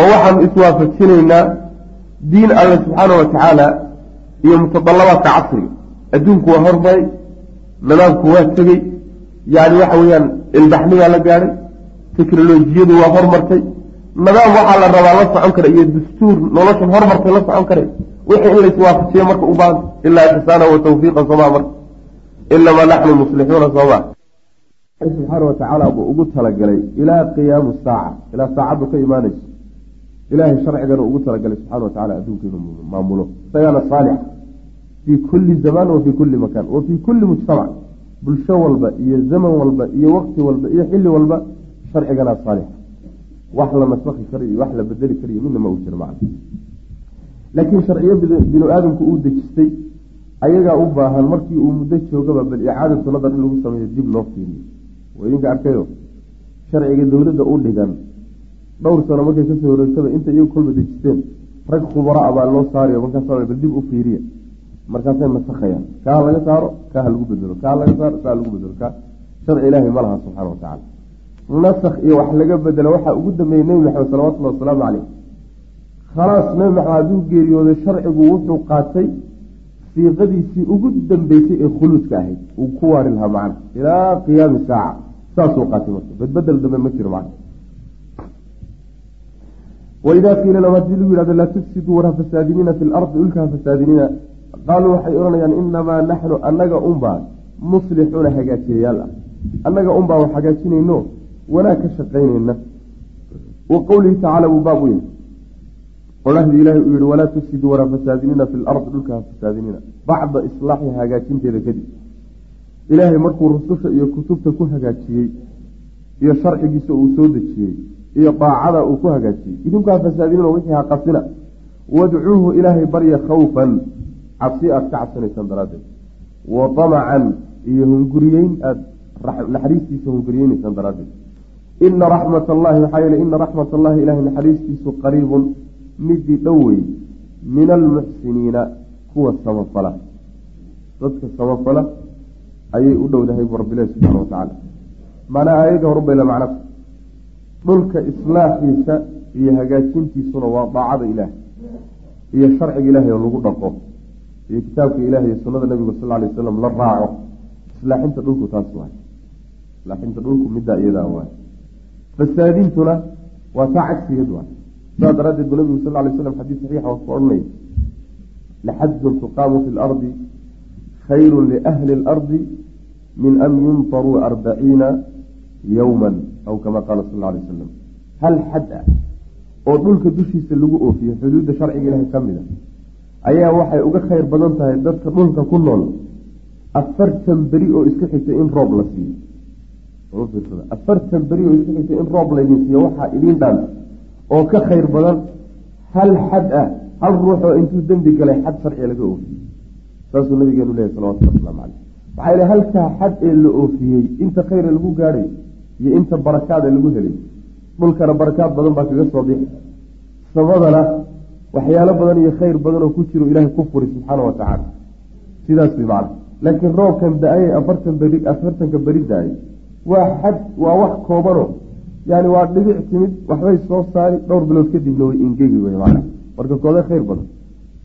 oo waxaanu iswaafajinaynaa diin alle subxaana wa tacaala iyo mutadallabaadka casriga. Adduunku waa hormaray nidaamku waa tegey yani waxa weeyaan ilbaxnigaa la gaadhay teknolojiyadu waa hormartay nidaam waxaa la rabaa la socon kara iyo dastuur noloshan hormarkay la socon kara wixii in laiswaafajiyo marka u baahan ilaa ixsaana wa tawfiiqa sooma marka inamaa naxnu muslixuuna sooma subxaana watacaala buu ugu talagalay ilaa qiyaamu saaca ilaa saacaddu ka imaanayso ilaahay sharcigana ugu talagalay subxana watacala adduunka inuu maamulo isagaana saalix fii kulli zamaan wa fii kulli makaan wa fii kulli mujtamac bulsho walba iyo zaman walba iyo waqti walba iyo xilli walba sharciganaa saalix wax la nasakhi karo iyo wax la bedeli karayo midna ma uu jiro macna laakiin sharciyo binu aadamku uu dejistay ayagaa u baahan markii uu muddo joogaba bal icaadatu nadar in lagu sameeyo dib loo fiiriyo waa idinka arkayo sharciga dowladda u dhigan dhowr sano markay ka soo wareegtaba inta iyagu kolba dejisteen rag khubara baa loo saarayo markaas dib u fiiriya markaasay nasakhayaan kaa laga saaro kaa ha bedelo. Kaa ha laga saaro kaa lagu bedelo. Kaa sharci ilaahay ma laha subxana watacala nasakh iyo wax laga bedelo waxaa ugu dambeeyey nebi maxamed salawatullahi wasalaamu caleyh khalaas nebi maxamed hadduu geeriyooday sharcigu wuxuu qaatay siiqadiisii ugu dambeysay ee khuluudka ahayd. Uu ku waari lahaa macna ilaa qiyaami saaca. Saasuu qaatay marka. Badbedel dambe ma jiro macna waidaa qiila lahum haddii lagu yihahdo laa tufsiduu warha fasaadiniina fi lardi dhulka ha fasaadiniina qaaluu waxay odhanayaan inamaa naxnu annaga unbaa muslixuuna hagaajiyayaal ah annaga unbaa wax hagaajinayno wanaag ka shaqaynayna wa qowlihi tacaala buu baab u odhahdii ilaahay uu yihi walaa tufsiduu walaa fasaadiniina fi lardi dhulka ha fasaadiniina bacda islaaxi hagaajinteeda kadib ilaahay markuu rususha iyo kutubta ku hagaajiyey iyo sharcigiisa uu soo dejiyey iyo daacada uu ku hagaajiyey. Idinku ha fasaadinina wixii ha qasina wadcuuhu ilaahay barya khawfan. Cabsi aada ka cabsanaysaan daraaddeed. Wa damacan iyo hunguriyeyn aada naxariistiisa hunguriyeynaysaan daraaddeed. Ina raxmat allahi maxaa yeele ina raxmat allahi ilahay naxariistiisu qariibun. Midii dhow wey min almuxsiniina kuwa samafala dadka samafala ayay u dhowdahay bu rabbilahi subxana watacaala macnaa aayadda horubay la macnata dhulka islaaxiisa iyo hagaajintiisuna waa daacada ilaah iyo sharciga ilaahay oo lagu dhaqo iyo kitaabka ilaah iyo sunada nabiga sal lay wasalam la raaco. Islaaxinta dhulku taas waay. Islaaxinta dhulku middaa iyadaa waay. Fasaadintuna waa taa cagsigeed waay. Saa daraaddeed buu nabigu sal lay slam xadiis saxiixa waa ku odhanaya laxajun tuqaamu fi lardi khayru liahli اlardi min an yuntaruu arbaciina yowma aw kama qaala sal lay wasalam hal xad ah oo dhulka dushiisa lagu oofiyo xuduudda sharciga ilahay ka mid a ayaa waxay uga khayr badan tahay dadka dhulka ku nool. Afartan beri oo isku xigtay in roob la siiyo. Afartan beri oo isku xigtay in roob laydin siiyo waxaa idiin dhaanta oo ka khayr badan hal xad ah hal ruux oo intuu dembi galay xad sharciga laga oofiye saasuu nabigeenu leeyahy salawatulli waslamu caleyh waxaa yidhi halkaa xad ee la oofiyey inta khayra lagu gaadhay iyo inta barakaada lagu helay dhulkana barakaad badan baa kaga soo bixi. Samadana waxyaalo badan iyo khayr badan oo ku jiro ilaahay ku furi subxaana wa sidaas way macna. Laakiin roobkan da'ayay afartan beri afartanka beri da'ay waa xad waa wax koobano. Yani waa dhibic timid waxbay soo saari dhowr bilood kadibna way ingegi wey macna. Marka koode khayr badan.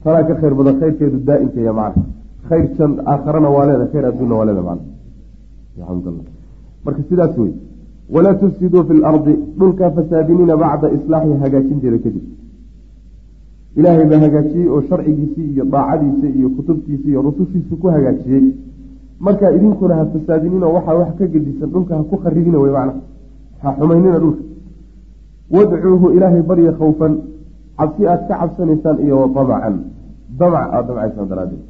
Tanaa ka khayr badan khayrkeedu daa-imkaya macna. Khayr jan aakharana waa leeda khayr adduunna waa leeda macna. Marka sidaas wey walaa tufsiduu fi lardi dhulka fasaadiniina bacda islaaxi hagaajinteeda kadib ilaahay baa hagaajiyey oo sharcigiisii iyo daacadiisa iyo kutubtiisa iyo rusushiisa ku hagaajiyey markaa idinkuna ha fasaadinino waxaa wax ka gedisan dhulka ha ku kharibina wey macna ha xumaynina dhulka wadcuuhu ilaahay barya khawfan cabsi aad ka cabsanaysaan iyo damacan damac aada damcaysaan daraaddeed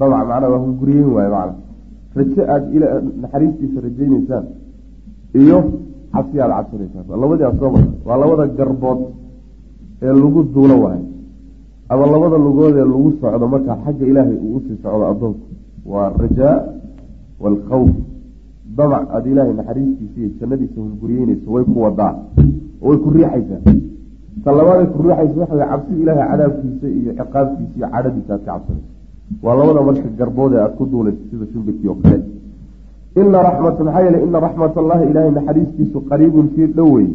damac macnaa waa hunguriyeyn waaye macna raje aada naxariistiisa rajaynaysaan iyo cabsi aada cabsanaysaan labadii marnay waa labada garbood ee lagu duulo waayo ama labada lugood ee lagu socdo markaa xagga ilaahay uu u sii socdo addoonku. Waa rajaa waalkhawf damac aada ilaahay naxariistiisa iyo jannadiisa hunguriyeynayso way ku wadaa oo way ku riixaysaa. Ta labaaday ku riixaysa waxa way cabsida ilaahay cadaabkiisa iyo ciqaabkiisa iyo cadhadiisa aad ka cabsanayso waa labada marka garbood ee aada ku duulayso sida shimbirkii oo kale ina raxmata maxaa yeele ina raxmat allahi ilaahay naxariistiisu qariibun kii dhowey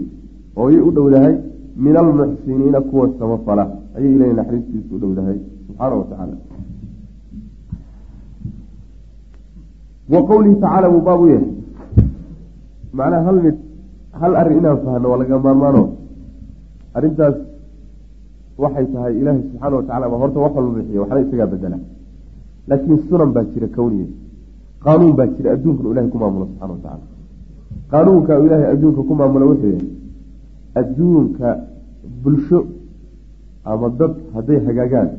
oo yay u dhowdahay min almuxsiniina kuwa samafala. Ayay ilahay naxariistiisu u dhowdahay subxaana wa wa qowlihi tacaala buu baab yahay. Macnaha hal mid hal arrin inaan fahno waa laga maarmaano. Arrintaas waxay tahay ilaahay subxaana watacala ma horta wax walba bixiya waxna isagaa bedela laakiin sunan baa jira kawniya qaanuun baa jira adduunkanu ilahay ku maamulo subxana wa tacala qaanuunka uu ilaahay adduunka ku maamulo wuxuu adduunka bulsho ama dad hadday hagaagaan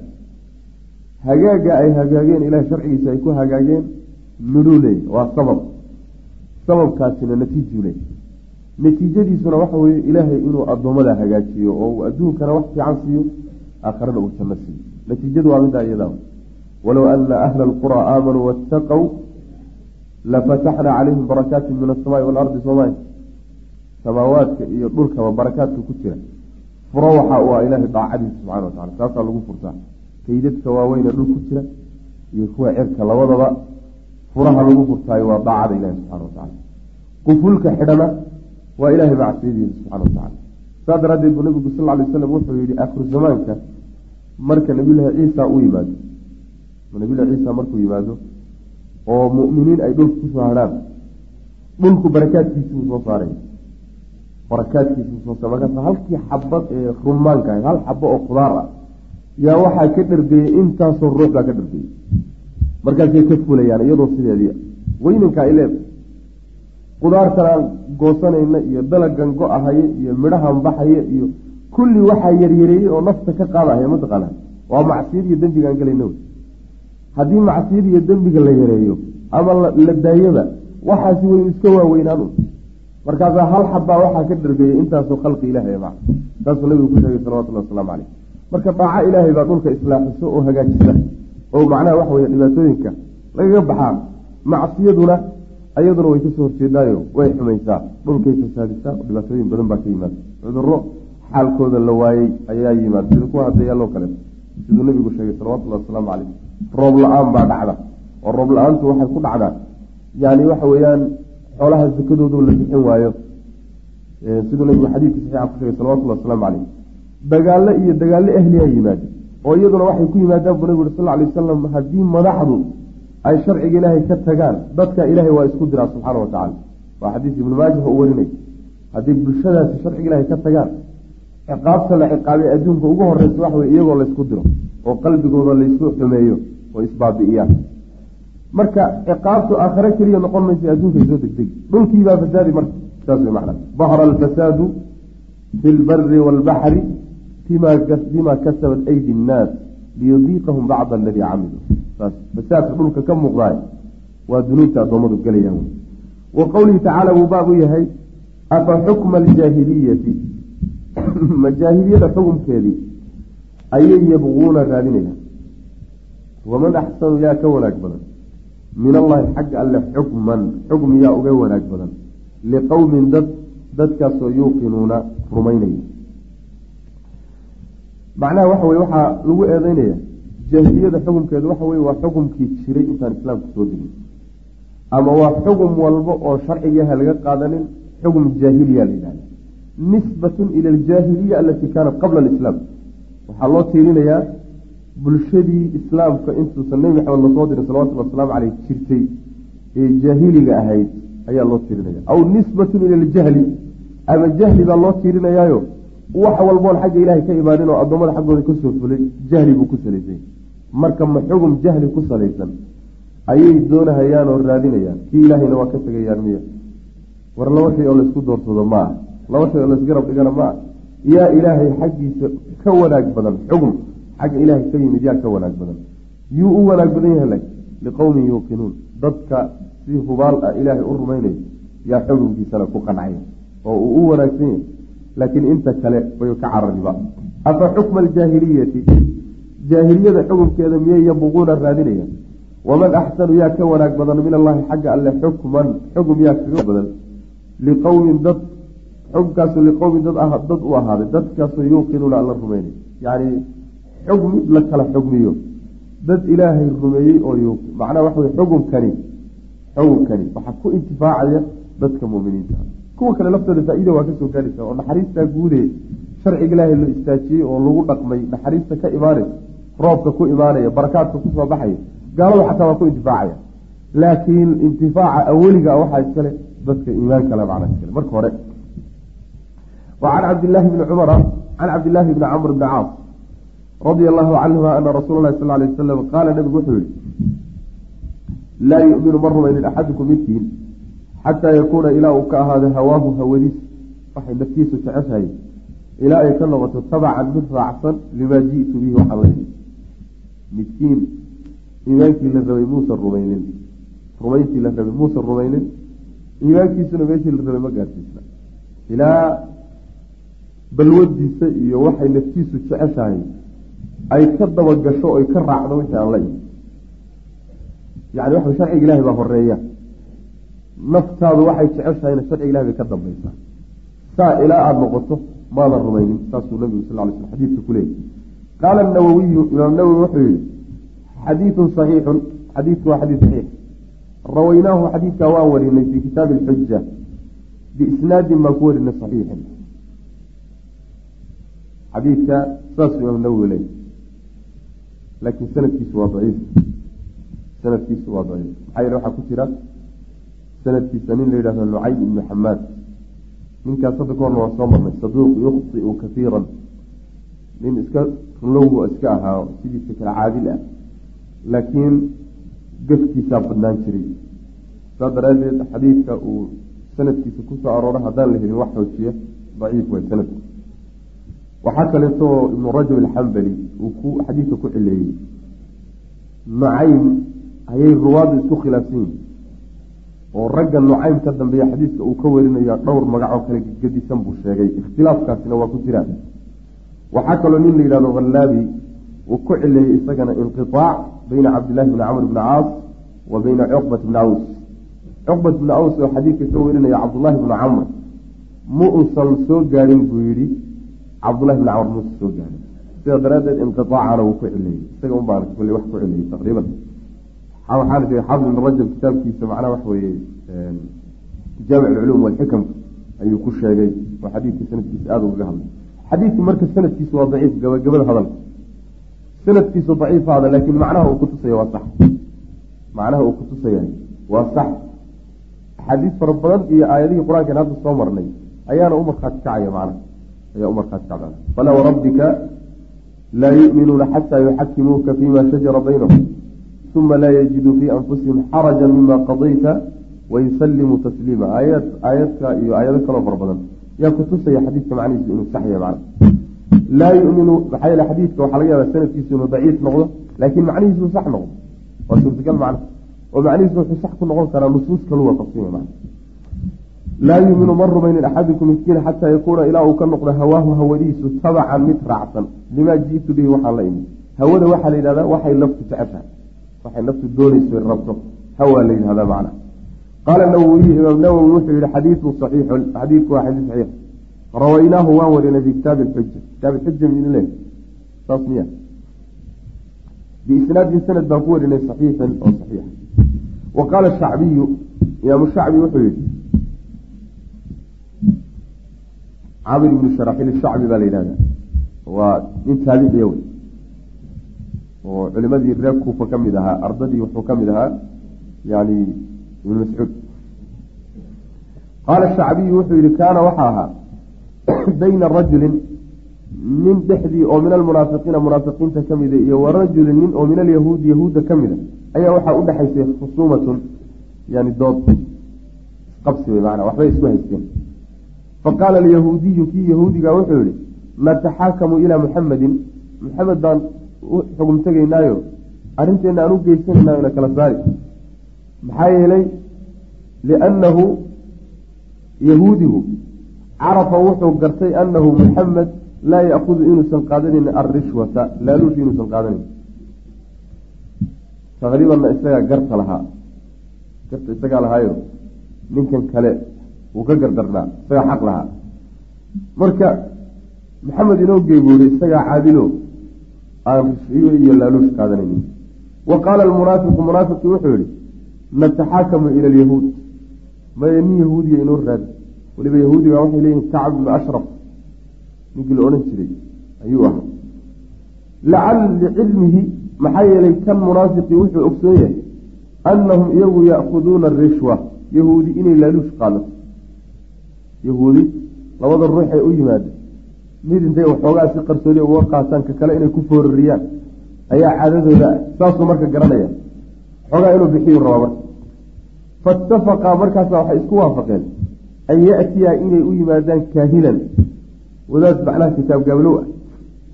hagaaga ay hagaageen ilahay sharcigiisa ay ku hagaageen midhuu waa sabab sababkaasina natiijuu leey natiijadiisuna waxa weeye ilaahay inuu addoommada hagaajiyo oo uu adduunkana wax fiican siiyo aakharana uu janno siiyo natiijadu waa middaa iyadaa walow ana ahla alquraa aamanuu waataqow lafataxna calayhim barakaatin min asamaai waalardi soomaalia samaawaadka iyo dhulkaba barakaadka ku jira. Furo waxa u ah ilaahay daacadiisa subxana wa tacala taasaa lagu furtaa. Kaydadka waaweyne dhul ku jira iyo kuwa cirka labadaba furaha lagu furtaayo waa daacada ilahi subxana wa tacala qufulka xidhana waa ilaahay macsiyadiisa subxana wa tacala saas daraaddeed buu nabigu sal lay slam wuxuu yihi akhiru zamaanka marka nabiyullaahi ciisa u yimaado. Nabiyullahi ciisa markuu yimaado oo mu'miniin ay dhulka ku soo hadhaan dhulku barakaadkiisuu soo saaray. Barakaadkiisuu soo saar markaas halkii xabad ee rumaanka ahayd hal xabo oo khudaar ah yaa waxaa ka dhargeeyey intaasoo ruux baa ka dhargeeyey markaasay ka fulayaan iyadoo sideedii weynankaa ileeb qudaartanaan goosanayna iyo dalagan go-ahaya iyo midhahan baxaya iyo kulli waxaa yaryareeyey oo nafta ka qaadahaya mataqaana waa macsiyad iyo dembigaan gelayna wey haddii macsiyad iyo dembiga la yareeyo ama la daayaba waxaasi way iska waaweynaan markaasaa hal xabbaa waxaa ka dhargeeyey intaasoo khalqi ilahay ma saasuu nabigu ku sheegay salawatullahi wasalaamu caleyh marka daaco ilaahay baa dhulka islaaxiso oo hagaajisa. Oo macnaha waxa weye dhibaatooyinka lagaga baxaa macsiyaduna ayaduna way ka soo horjeedaayo way xumaysaa dhulkay fasaadisaa oo dhibaatooyin badan baa ka yimaada cuduro xaalkooda la waayey ayaa yimaada sida kuwa hadeeyaaloo kale. Siduu nabigu sheegay salawatullahi wasalaamu caleyh roob la'aan baa dhacda oo roob la'aantu waxay ku dhacdaa. Yani waxa weeyaan xoolaha sakadoodu la bixin waayo. Siduu nabigu xadiidka saxiixa ku sheegay salawatullahi wasalaamu caleyh dagaallo iyo dagaallo ahliya yimaada oo iyaduna waxay ku yimaadaan buu nabigu uri sal lay wasalam haddii madaxdu ay sharciga ilaahay ka tagaan dadka ilaahay waa isku diraa subxaana wa tacala waa xadiis ibnu maajah oo warinay haddii bulshadaasi sharciga ilaahay ka tagaan ciqaabta la ciqaabay adduunka ugu horeysa waxa wey iyagoo laysku diro oo qalbigooda laysku xumeeyo oo isbaabi'iyaan marka ciqaabtu aakhare keliya noqon maysa adduunkay soo degdegi dhulkiibaa fasaadi marka saas wey macna dahara alfasaadu fi lbari waalbaxri bima kasabat aydi nnaas liyudiiqahum bacda aladii camiluu saas fasaadka dhulka ka muuqdaay waa dunuubta addoommadu gelayaan wa qowlihi tacaala wuu baab u yahay afa xukma aljaahiliyati ma jaahiliyada xukumkeedii ayay yabquuna raadinayaan. Waman axsanu yaa ka wanaag badan? Min allahi xagga alle xukman xukmi yaa uga wanaag badan. Liqowmin dad dadkaasoo yuuqinuuna rumaynaya macnaha waxa weye waxaa lagu eedeynaya jaahiliyada xukumkeedu waxa weye waa xukumkii jiray intaan islaamku soo degin ama waa xukum walba oo sharcigaha laga qaadanin xukum jaahiliya la yidhahda nisbatun ila aljaahiliya alatii kaanat qabla alislaam. Waxaa loo tiirinayaa bulshadii islaamka intuusan nebi maxamed la soo dirin salawatulli wasalaamu caleyh jirtay ee jaahiliga ahayd ayaa loo tiirinaya aw nisbatun ila aljahli ama jahli baa loo tiirinayaayo. Wax walboon xagga ilaahay ka imaanin oo addoommada xaggooda ka soo fulay jahli buu ku salaysay. Marka ma xugum jahli ku salaysan ayay doonahayaan oo raadinayaan. Kii ilaahayna waa ka tegayaan miya. War laba shay oo laysku doorsado ma laba shay oo laysgarab dhigana ma ah yaa ilaahay xaggiisa ka wanaag badan xugum. Xagga ilaahay ka yimid yaa ka wanaag badan. Yuu u wanaag badan yahay liqowmin yuuqinuun. Dadka si hubaal ah ilaahay u rumaynaya yaa xugumkiisana ku qancay oo uu u wanaagsan yahay. Laakiin inta kale way ka carariba. Afa xukma aljaahiliyati? Jaahiliyada xukumkeeda miyay yabuquuna raadinayaan waman axsanu yaa ka wanaag badan min allahi xagga alle xukman xugum yaa kaga badan. Liqowmin dad xugmkaasu liqowmin dad dad u ahaaday dadkaasoo yuuqinuuna alla rumeynay yacni xugm mid la kala xugmiyo. Dad ilaahay rumeeyey oo yuuqi. Macnaha waxa wey xugumkani xugumkani waxaa ku intifaacaya dadka muminiinta kuwa kale laftooda faa-ida waa ka soo gaaraysa oo naxariistaa guude sharciga ilaahay la istaajiyey oo lagu dhaqmay naxariista ka imaanaysa roobka ku imaanaya barakaadka ku soo baxaya gaalada xataa waa ku intifaacaya. Laakiin intifaaca aweliga waxaa iskale dadka iimaan kale macna iskale. Marka hore wa can cabdillaahi bni cumara can cabdillaahi bni camr bni caas radia allahu canhuma ana rasuula lahi sal lay wasalam qaala nabigu wuxuu yihi laa yuminu ma rumaynin axadukum midkiin xataa yakuuna ilaa uu ka ahaado hawaahu hawadiis waxay naftiisu jeceshahay ilaa ay ka noqoto tabacan mid raacsan limaa ji'tu bihi waxaan la midkiin iimaankii la rabay muusan rumaynin rumayntii la rabay muusan rumaynin iimaankiisuna meeshii la rabay ma gaarsiisna ilaa balwadiisa iyo waxay naftiisu jeceshahay ay ka dabagasho oy ka raacdo wixii aan la imi yani waxa sharciga ilahi baa horreeya naftaadu waxay jeceshahayna sharciga ilahi bay ka dambaysaa saa ilaa aada noqoto maadan rumaynin saasuu nabigu sal ly sl xadiidka ku qaala nawowiyu imaam nawowi wuxuu yihi xadiidun saxiixun. Xadiidku waa xadiid saxiix. Rawaynaahu xadiidkaa waan warinay fii kitaabi alxuja biisnaadin baan ku warinay saxiixin xadiidka saasuu imaam nawowi leeyay laakiin sanadkiisu waa daciif. Sanadkiisu waa daciif. Maxaa yeele waxaa ku jira sanadkiisa nin la yidhahdo nucaym ibnu xamaad ninkaas hadda horna waa soo marnay. Saduuq yukhtiu kaiiran nin iska runlowgu iska ahaa sidiisa kale caadil ah. Laakiin gafkiisaa badnaan jiray. Saa daraaddeed xadiidka uu sanadkiisa ku soo aroora haddaan la helin wax xoojiya daciif way sanadku waxaa kaleeto ibnu rajab alxambali uu ku xadiidka ku cileeyey nucaym ayay ruwaadu isku khilaafsan yihiin oo ragga nucaym ka dambeeya xadiidka uu ka warinayo dhowr magacoo kale gedisan buu sheegay. Ikhtilaafkaasina waa ku jiraan. Waxaa kaloo nin la yidhahdo hallaabi uu ku cileeyey isagana inqiaac bayna cabdillahi bni camr bni caas wa bayna cuqbat bni aws cuqbat bni aws oo xadiidka ka warinaya cabdullahi bni camr mu usan soo gaadhin buu yidhi cabdullahi bni camr muusa soo gaadhin sidaa daraaddeed inqiaacana wuu ku cileeyey isaga un baan kulle wax ku cileeyey taqriiban. Waxaa la sheegay xaafid ibn rajab kitaabkiisa macnaha wax weeye jaamic alculuum walxikam ayuu ku sheegay. Oo xadiidka sanadkiisa aada ugaga hadlay. Xadiidku marka sanadkiisu waa daciif gabagabada hadalka sanadkiisu daciifaada laakiin macnaha uu kutusaya waa sax. Macnaha uu kutusaya waa sax. Axaadiis fara badan iyo aayadihii qur'aankan hadda soo marnay ayaana u markhaati kacaya macnaha ayaa u markhaati kacda falaa warabbika laa yu'minuuna xataa yuxakimuuka fima shajara baynahum uma laa yajiduu fii anfusihim xaraja mima qadayta wayusallimuu tasliima. Aayad aayadka iyo aayado kaloo fara badan. Yaa kutusaya xadiidka macnihiisu inuu sax yahay macna laa yuminu maxaa yeele xadiidka waxaa laga yaaba sanadkiisu inuu daciif noqdo laakiin macnihiisu sax noqdo. Waa suurtagal macna. Oo macnihiisu wuxuu sax ku noqon karaa nusuus kalu waa qabsanya macna laa yuminu ma rumaynin axadukum miskiin xataa yakuuna ilaa uu ka noqdo hawaahu hawadiisu tabacan mid raacsan limaa ji'tu bihi waxaan la imi hawada waxaa la yidhahdaa waxay naftu jeceshahay waxay naftu doonayso rabto hawaa la yidhahdaa macna qaala nawowiyu imaam nawowi wuxuu yihi xadiidu saxiixun xadiidku waa xadiis saxiix rawaynaahu waan warinay fi kitaabi alxuja kitaab alxuja midle saas miya biisnaadin sanad baan ku warinay saxiixan oo saxiixa wa qaala shacbiyu imaamu shacbi wuxuu yihi camir ibnu sharaxil shacbi baa la yidhahda waa nin taabiciya wey oo culimadii reer kuufa ka mid ahaa ardadii wuxuu ka mid ahaa yani ibn mascuud qaala shacbiyu wuxuu yihi kaana waxaa ahaa bayna rajulin nin dhexdii oo min almunaafiqiina munaafiqiinta ka mida iyo wa nin oo min alyahuudi yahuudda ka mida ayaa waxaa u dhexaysay khusuumatun yani dood isqabsi wey maanaa waxbay isku haysteen faqaala alyahuudiyu kii yahuudiga wuxuu yihi nataxaakamu ilaa muxamedin muxamed baan u xugum tegaynaayo arrinteena aan u geysanaynayo na kala saari. Maxaa yeelay liannahu yahuudigu carafa wuxuu gartay annahu muxamed laa yaakudu inuusan qaadanayn alrishwata laaluushi inuusan qaadanayn taqriibanna isagaa garta lahaa garta isagaa lahaayo ninkan kale wuu ka gardarnaa isagaa xaq lahaa. Marka maxamed inoo geebuuri isagaa caadilo aan rishwiyo iyo laaluush qaadanaynin. Wa qaala almunaafiqu munaafiqii wuxuu yihi nataxaakamu ila alyahuud maya nin yahuudiya inoo raadi. Waliba yahuudiga waxay leeyihiin kacb ibnu ashraf. Ninkii la odhan jiray ayuu ahaa. Lacal licilmihi maxaa yeelay kan munaafiqii wuxuu ogsoon yahay annahum iyagu ya'khuduuna arishwa yahuudi inay laaluush qaadato yahuudi labada ruux ee u yimaada mid intay waxoogaa si qarsoodi uga qaataan ka kale inay ku foorariyaan ayaa caadadooda saasuu marka garanaya xoogaa inuu bixiyu raba marka. Faitafaqaa markaasa waxay isku waafaqeen an yatiyaa inay u yimaadaan kaahinan. Wadaad macnaha kitaab gaablow ah.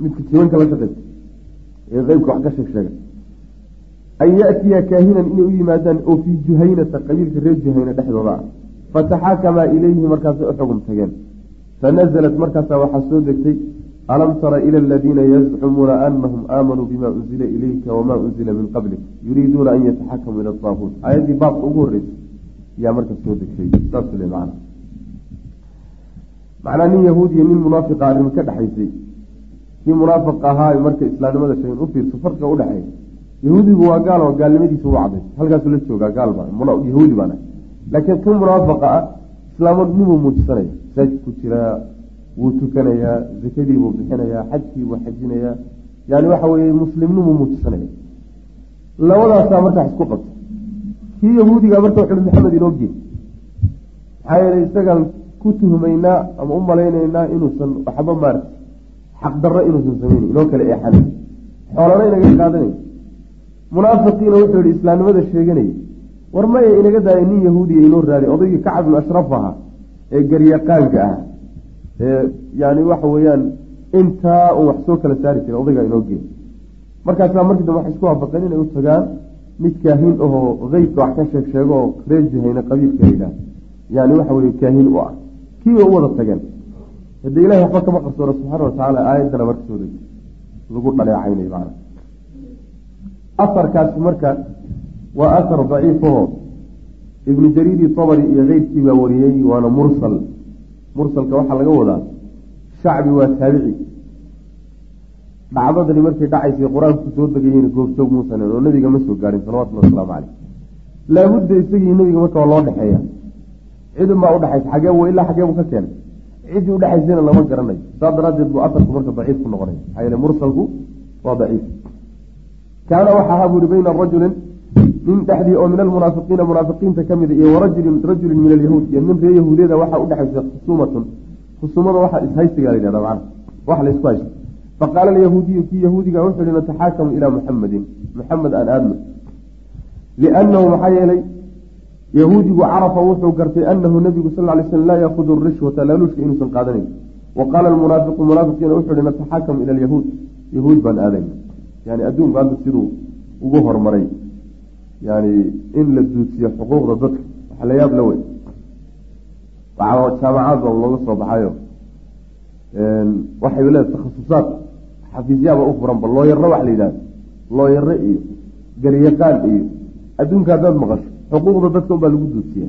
Midka jimanka la shaqeysa ee qeybka wax ka sheeg sheega. An yatiya kaahinan inay u yimaadaan oo fii juhaynata qabiilka reer juhayna dhexdooda ah fataxaakamaa ilayhi markaasay u xugum tageen. Fanazalat markaasaa waxaa soo degtay alam tara ila aladiina yazcumuuna anahum aamanuu bima unzila ilayka wamaa unzila min qablik yuriiduuna an yataxakamuu ila daabuut aayaddii baabka ugu horreysay yaa marka soo degtay. Saasuu le macna. Macnaa nin yahuud iyo nin munaafiqa arrin ka dhexaysay kii munaafiq ahaa marka islaamnimada sheegen u fiirso farqiga udhexeeya yahuudigu waa gaal oo gaalnimadiisa u cadays halkaasuu la joogaa gaal baa. Yahuudi baana laakiin kan munaafaqa ah islaamnimuu muujisanaya masaajid ku jiraa wuu tukanayaa zakadiibuu bixinayaa xajkiibuu xajinayaa. Yani waxa weye muslimnimuu muujisanaya labadaasaa markaa isku qabta kii yahuudiga marka wuxu maxamed inoo gey maxaa yeelay isagaan ku tuhmaynaa ama u malaynaynaa inuusan waxba maarata xaqdarro inuusan sameynin inoo kale eexanay xoolana inaga qaadanay munaafiqiina wuxuu yihi islaamnimada sheeganayay war maya inaga daaya nin yahuudiya inoo raadi odaygii kacab ibnu ashraf aha ee garyaqaanka ah. Ee yani waxa weeyaan intaa un wax soo kala saari jira odaygaa inoo geey markaasaa markii dambe waxay isku waafaqeen inay u tagaan mid kaahin ahoo qeybka wax ka sheeg sheego oo reejihayna qabiilka layidhaah yani waxa weye kaahin u ah. Kii bay u wada tageen hade ilahi waxba kama qarsoona subxaana watacaala aayaddana marka soo degi lagu dhaleecaynay macna. Asarkaasi marka waa asar daciifaho ibnu jariiri tabari iyo keyrkii baa wariyey waana mursal. Mursalka waxaa laga wadaa shacbi waa taabici. Dhacdadani markay dhacaysay qur'aanku soo degayeen goobjoog muusanen oo nabiga ma soo gaarin salawatulli wasalaamu caleyh laabudda isagii nabiga marka waa loo dhexeeya. Cidun baa udhexaysa xagee w ilaa xagee buu ka keenay. Ciddii udhexaysayna lama garanayo. Saa daraaddeed buu asarku marka daciif ku noqonaya. Maxaa yeele mursalku waa daciif. Kaana waxa ahaa buri bayna rajulin nin dhexdii oo min almunaafiqiina munaafiqiinta ka mida iyo warajulin rajulin min alyahuud iyo nin ree yahuudyada waxaa udhexaysa khusuumatun. Khusuumada waxa ishaysiga la yhahda macna wax la isku haysto. Faqaala alyahuudiyu kii yahuudiga wuxuu yihi nataxaakamu ilaa muxamadin muxamed aan aadno. Liannahu maxaa yeelay yahuudigu carafa wuxuu gartay anahu nabigu sal ly slm laa yaakudu rishwata laaluushka inuusan qaadanayn wa qaala almunaafiqu munaafiqiina wuxuu yihi nataxaakamu ila alyahuud. Yahuud baan aadayna yani adduunku hadda siduu ugu horumaray yani in la duudsiyo xuquuqda dadka waxa la yaab la wey jaamacaad baa looga soo baxayo waxay leedahay takhasusaad xafiisyaaba u furanba looyaro wax la yidhahdo looyaro iyo garyaqaan iyo adduunka haddaad maqasho xuquuqda dadka unbaa lagu duudsiya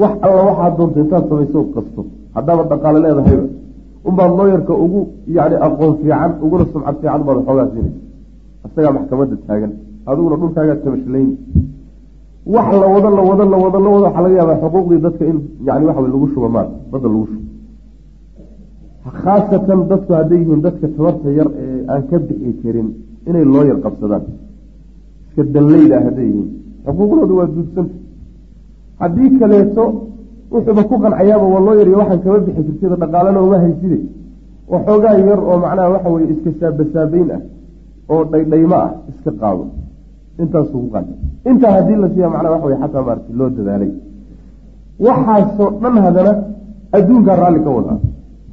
wax alla waxaad doonta intaad samayso qasto haddaaba dhaqaale leedahayba unbaad looyarka ugu yani aqoon fiican uguna sumcad fiican baad waxoogaa siinaysa. Isagaa maxkamadda taagan adiguna dhulkaagaa tamashlayn wax la wado la wado la wado la wado waxaa laga yaabaa xuquuqdii dadka in yani waxa lagu shuba maal badda lagu shubo. Khaasatan dadku hadday yihiin dadka tabarta yar ee aan ka bixi karin inay loo yar qabsadaan. Iska danleyda hadday yihiin. Xuquuqdooda waa duudsanta haddii kaleeto wuxuuba ku qancayaaba waa loo yariyo waxaan kama bixi kartida dhaqaalana uma hayside. Waxoogaa yar oo macnaha waxa weye iska saabasaabeyn ah oo dhaydhaymo ah iska qaado intaasuu ku qanca intaa haddii la siiya macnaha waxa wey xataa maarata loo dadaalay. Waxaasoo dhan hadana adduunkaa raalli ka wadaa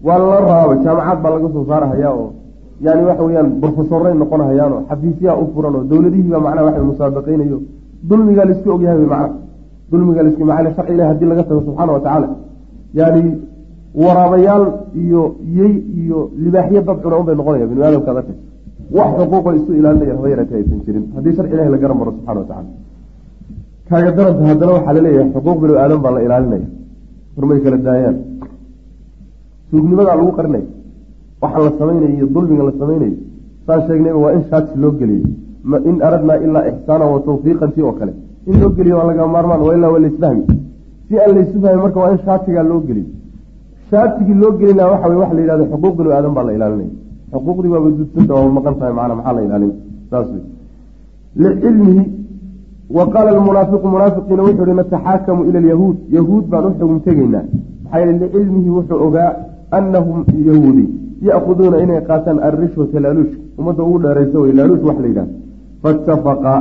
waa lala raaba jaamacaad baa laga soo saarahayaa oo yani waxa weyaan brofesoray noqonhayaan oo xafiisyaa u furan oo dowladihiiba macnaha waxa musaabaqeynayo dulmigaa la isku ogyahay macna dulmigaa la isku maaa sharci ilahi haddii laga tago subxaana watacaala yani waraabayaal iyo yey iyo libaaxyo dad cuna un bay noqonaya bini aadamka ad arkaysa wax xuquuqo isu ilaalinaya haba yarata aysan jirin haddii sharci ilahi la garan maro subxana watacala kaaga daranta haddana waxaa la leeyahay xuquuq bini aadan baa la ilaalinaya. Hormay kala daayaan? Suugnimadaa lagu qarinaya waxa la samaynayo iyo dulmiga la samaynayo saan sheegnayba waa in shaati loo geliyo in aradnaa ilaa ixsaana wa tawfiiqan ti oo kale. In loo geliyo waa laga maarmaan waa ilaa waa laisfahmi si aan laysu fahmi marka waa in shaatigaa loo geliyo. Shaatigii loo gelina waxa wey waxa la yihahdo xuquuq binu aadan baa la ilaalinaya xuquuqdii waaba dudsanta waa maqan tahay macana maxaa la ilaalin saas wey licilmihi wa qaala almunaafiqu munaafiqiina wuxuu ihi nataxaakamu ila alyahuud yahuud baan u xugum tegaynaa maxaa yeele licilmihi wuxuu ogaa annahum yahuudi ya'khuduuna inay qaataan alrishwata laaluushka ummadda ugu dheeraysa wey laaluush wax la yidhaha faitafaqa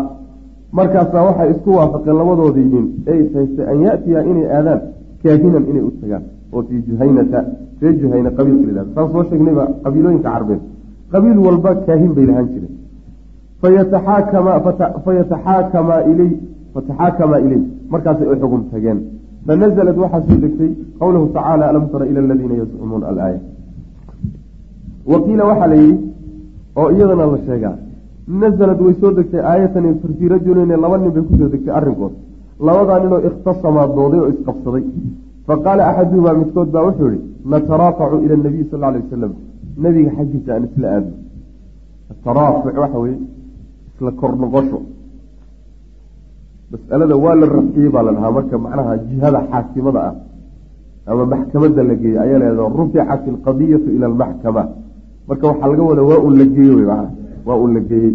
markaasaa waxay isku waafaqeen labadoodii nin ee is haystay an ya'tiya inay aadaan kaahinan inay u tagaan oo fii juhaynata ree juhayna qabiilka saan soo sheegnayba qabiilooyinka carbeed. Qabiil walba kaahin bay lahaan jireen fayataxaakamaa iley markaasay u xugum tageen. Fanazlat waxaa soo degtay qowlahu tacaala alam tara ila aladiina yazcumuuna alaaya. Waqiila waxaa la yidhi oo iyadana la sheegaa nazalad way soo degtay aayatani rajulin laba nin bay ku soo degtay arrinkood. Labadaa ninoo ikhtasamaa dooday oo isqabsaday faqaala axaduhumaa midkood baa wuxuu yihi nataraafacu ila nabiy sal alay wasalam nabiga xaggiisa aan isla aadno ataraafuc waxa weye isla kor masalada waa la rafciyey baa la dhahaa marka macnaha jihada xaakimada ah ama maxkamada la geeyey ayaa leedaa ruficat ilqadiyatu ila almaxkama marka waxaa laga wada waa un la geeye waa un la geeyey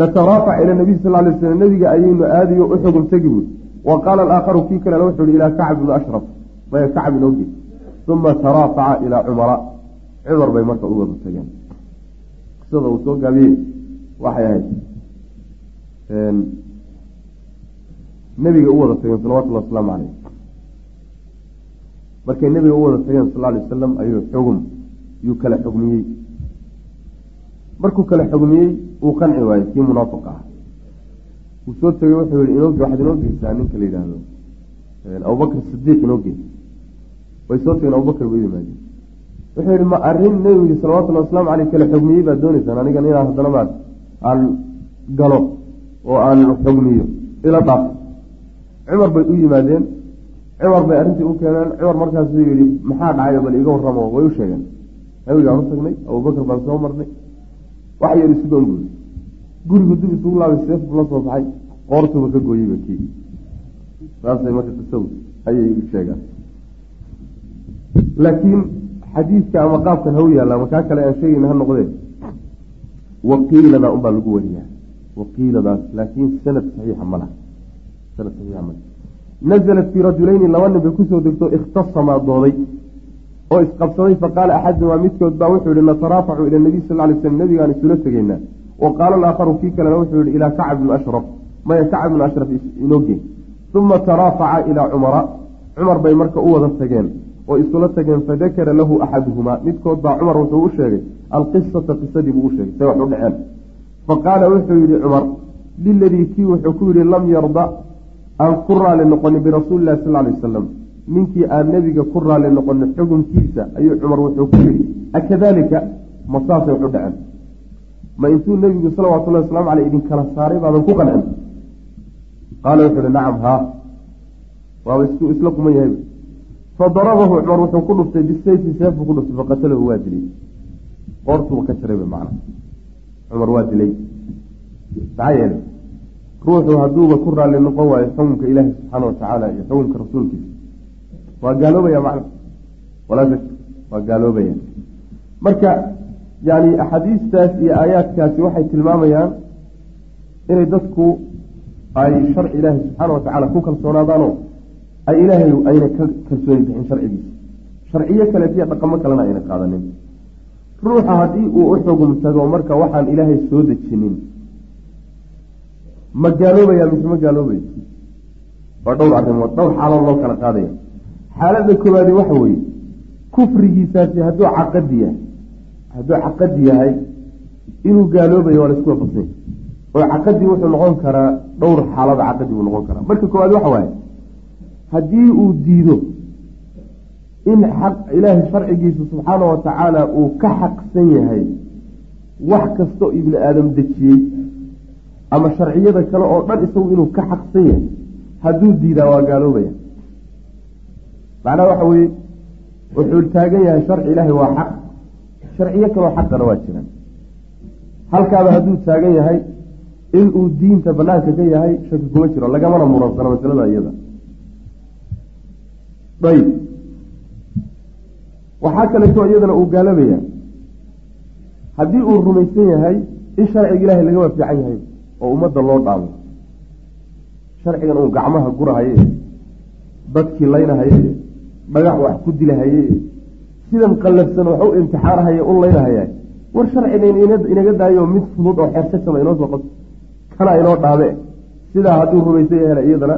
nataraafac ila nabiy sal lay slam nabiga ayaynu aadayo u xugum tegi buy wa qaala alaakharu kii kalena wuxuu ihi ilaa kacb bni ashraf. Maya kacb inooge uma taraafaca ilaa cumara. Cumar bay marka u wada tageen. Qisada uu soo gaabiyey waxay ahayd nebiga u wada tageen salawatullhi wasalaamu caleyh markay nebiga u wada tageen sal alay wasalam ayuu xugum yuu kala xugmiyey. Markuu kala xugmiyey uu qanci waayey kii munaafiq ah wuu soo tegey wuxuu yihi inoo waxaad inoo geysaa ninka la yidhaahdo. Abubakr sidiiq inoo geys way soo tageen abubakr bay yimaadeen. Wuxuu yihi ma arrin nebigu salawatullahi waslamu caleyh kala xugmiyey baad dooneysaan anigan inaan haddana maad aan galo oo aan xugmiyo ila dhaaf. Cumar bay u yimaadeen. Cumar bay arrintii u keeneen. Cumar markaasuu yihi maxaa dhacayo bal iga warramo? Way u sheegeen. Nabigaan u tagnay abubakr baan soo marnay. Wax yar isu doon buuri gurigu dib isugu laabay seef la soo baxay qoortuba ka gooyeyba kii. Saasay marka tasaw ayay u sheegaan. Laakiin xadiidka ama qaabkan haw yaalla ama kaa kale aan sheegayna ha noqdee waqiilada unbaa lagu wariyaa. Waqiiladaas laakiin sanad saxiixa ma laha. Sanad saxiixa ma laha. Nazalat fii rajulayni laba nin bay ku soo degto ikhtasamaa dooday. Oo isqabsaday faqaala axadumaa midkood baa wuxuu yihi nataraafacu ila nabiy sal lay slm nabigaan isula tegeynaa wa qaala alaakharu kii kalena wuxuu yihi ilaa kacb bni ashraf. Maya kacb bni ashraf inooge uma taraafaca ilaa cumara. Cumar bay marka u wada tageen oo isula tageen fadakara lahu axaduhumaa. Midkood baa cumar wuxuu u sheegay alqisata qisadii buu u sheegay. Say wax u dhaceen. Faqaala wuxuu yihi cumar liladii kii wuxuu ku yihi lam yarda aan ku raali noqonin birasuuli lahi sal lay wasalam ninkii aan nebiga ku raali noqonin xukunkiisa ayuu cumar wuxuu ku yihi akadalika ma saasay waxu dhaceen ma intuu nebigu salawatullahi waslamu aleyh idin kala saaray baadan ku qancin. Qaala wuxuu ihi nacam haa. Waaba isku isla kuman yahay. Fadarabahu cumar wuxuu ku dhuftay bisayfi seefbuu ku dhuftay faqatalahu waa dilay. Qoortuuba ka jarayba macna. Cumar waa dilay. Maxaa yeelay? Ruuxu hadduuba ku raalli noqon waayo xukunka ilaahi subxaana watacaala iyo xukunka rasuulkiisa. Waa gaaloobaya macna. Walaa waa gaaloobaya marka yani axaadiistaas iyo aayaadkaasi waxay tilmaamayaan inay dadku ay sharci ilaahi subxaana watacaala ku kalsoonaadaano ay ilaahay ayna ka kalsooni bixin sharcigiisa. Sharciyo kaleetiyo dhaqamo kalena ayna qaadanin. Ruuxa haddii uu u xugum tago marka waxaan ilaahay soo dejinin. Ma gaaloobaya mise ma gaaloobaya waa dhowr arrimood dhowr xaalood loo kala qaadaya. Xaaladda koowaadi waxa weeye kufrigiisaasi hadduu caqadi yahay hadduu caqadi yahay inuu gaaloobayo waa la isku wafaqsanya oo caqadi wuxuu noqon karaa dhowr xaalada caqadi buu noqon karaa. Marka koowaad waxa waaye haddii uu diido in xaq ilaahay sharcigiisa subxaana wa tacaala uu ka xaqsan yahay wax kastoo ibni aadam dejiyey ama sharciyada kale oo dhan isagu inuu ka xaqsan yahay hadduu diidaa waa gaaloobaya. Macnaha waxa weye wuxuu taagan yahay sharci ilaahay waa xaq sharciyo kaloo xaqana waa jiraan halkaaba hadduu taagan yahay inuu diinta banaanka ka yahay shaki kuma jiro. Lagamana muransano masalada iyada. Ayb waxaa kaleeto iyadana uu gaaloobaya haddii uu rumaysan yahay in sharciga ilaahay laga waafiican yahay oo ummadda loo dhaamo. Sharcigan uu gacmaha gurahaye dadkii laynahaye dhagax wax ku dilahaye sidan qallafsan waxu imtixaanahaya u laynahaya war sharciga inaga daayo mid fudud oo xeersasaba inoo soo qabto kana inoo dhaabe. Sidaa hadduu rumaysan yahayna iyadana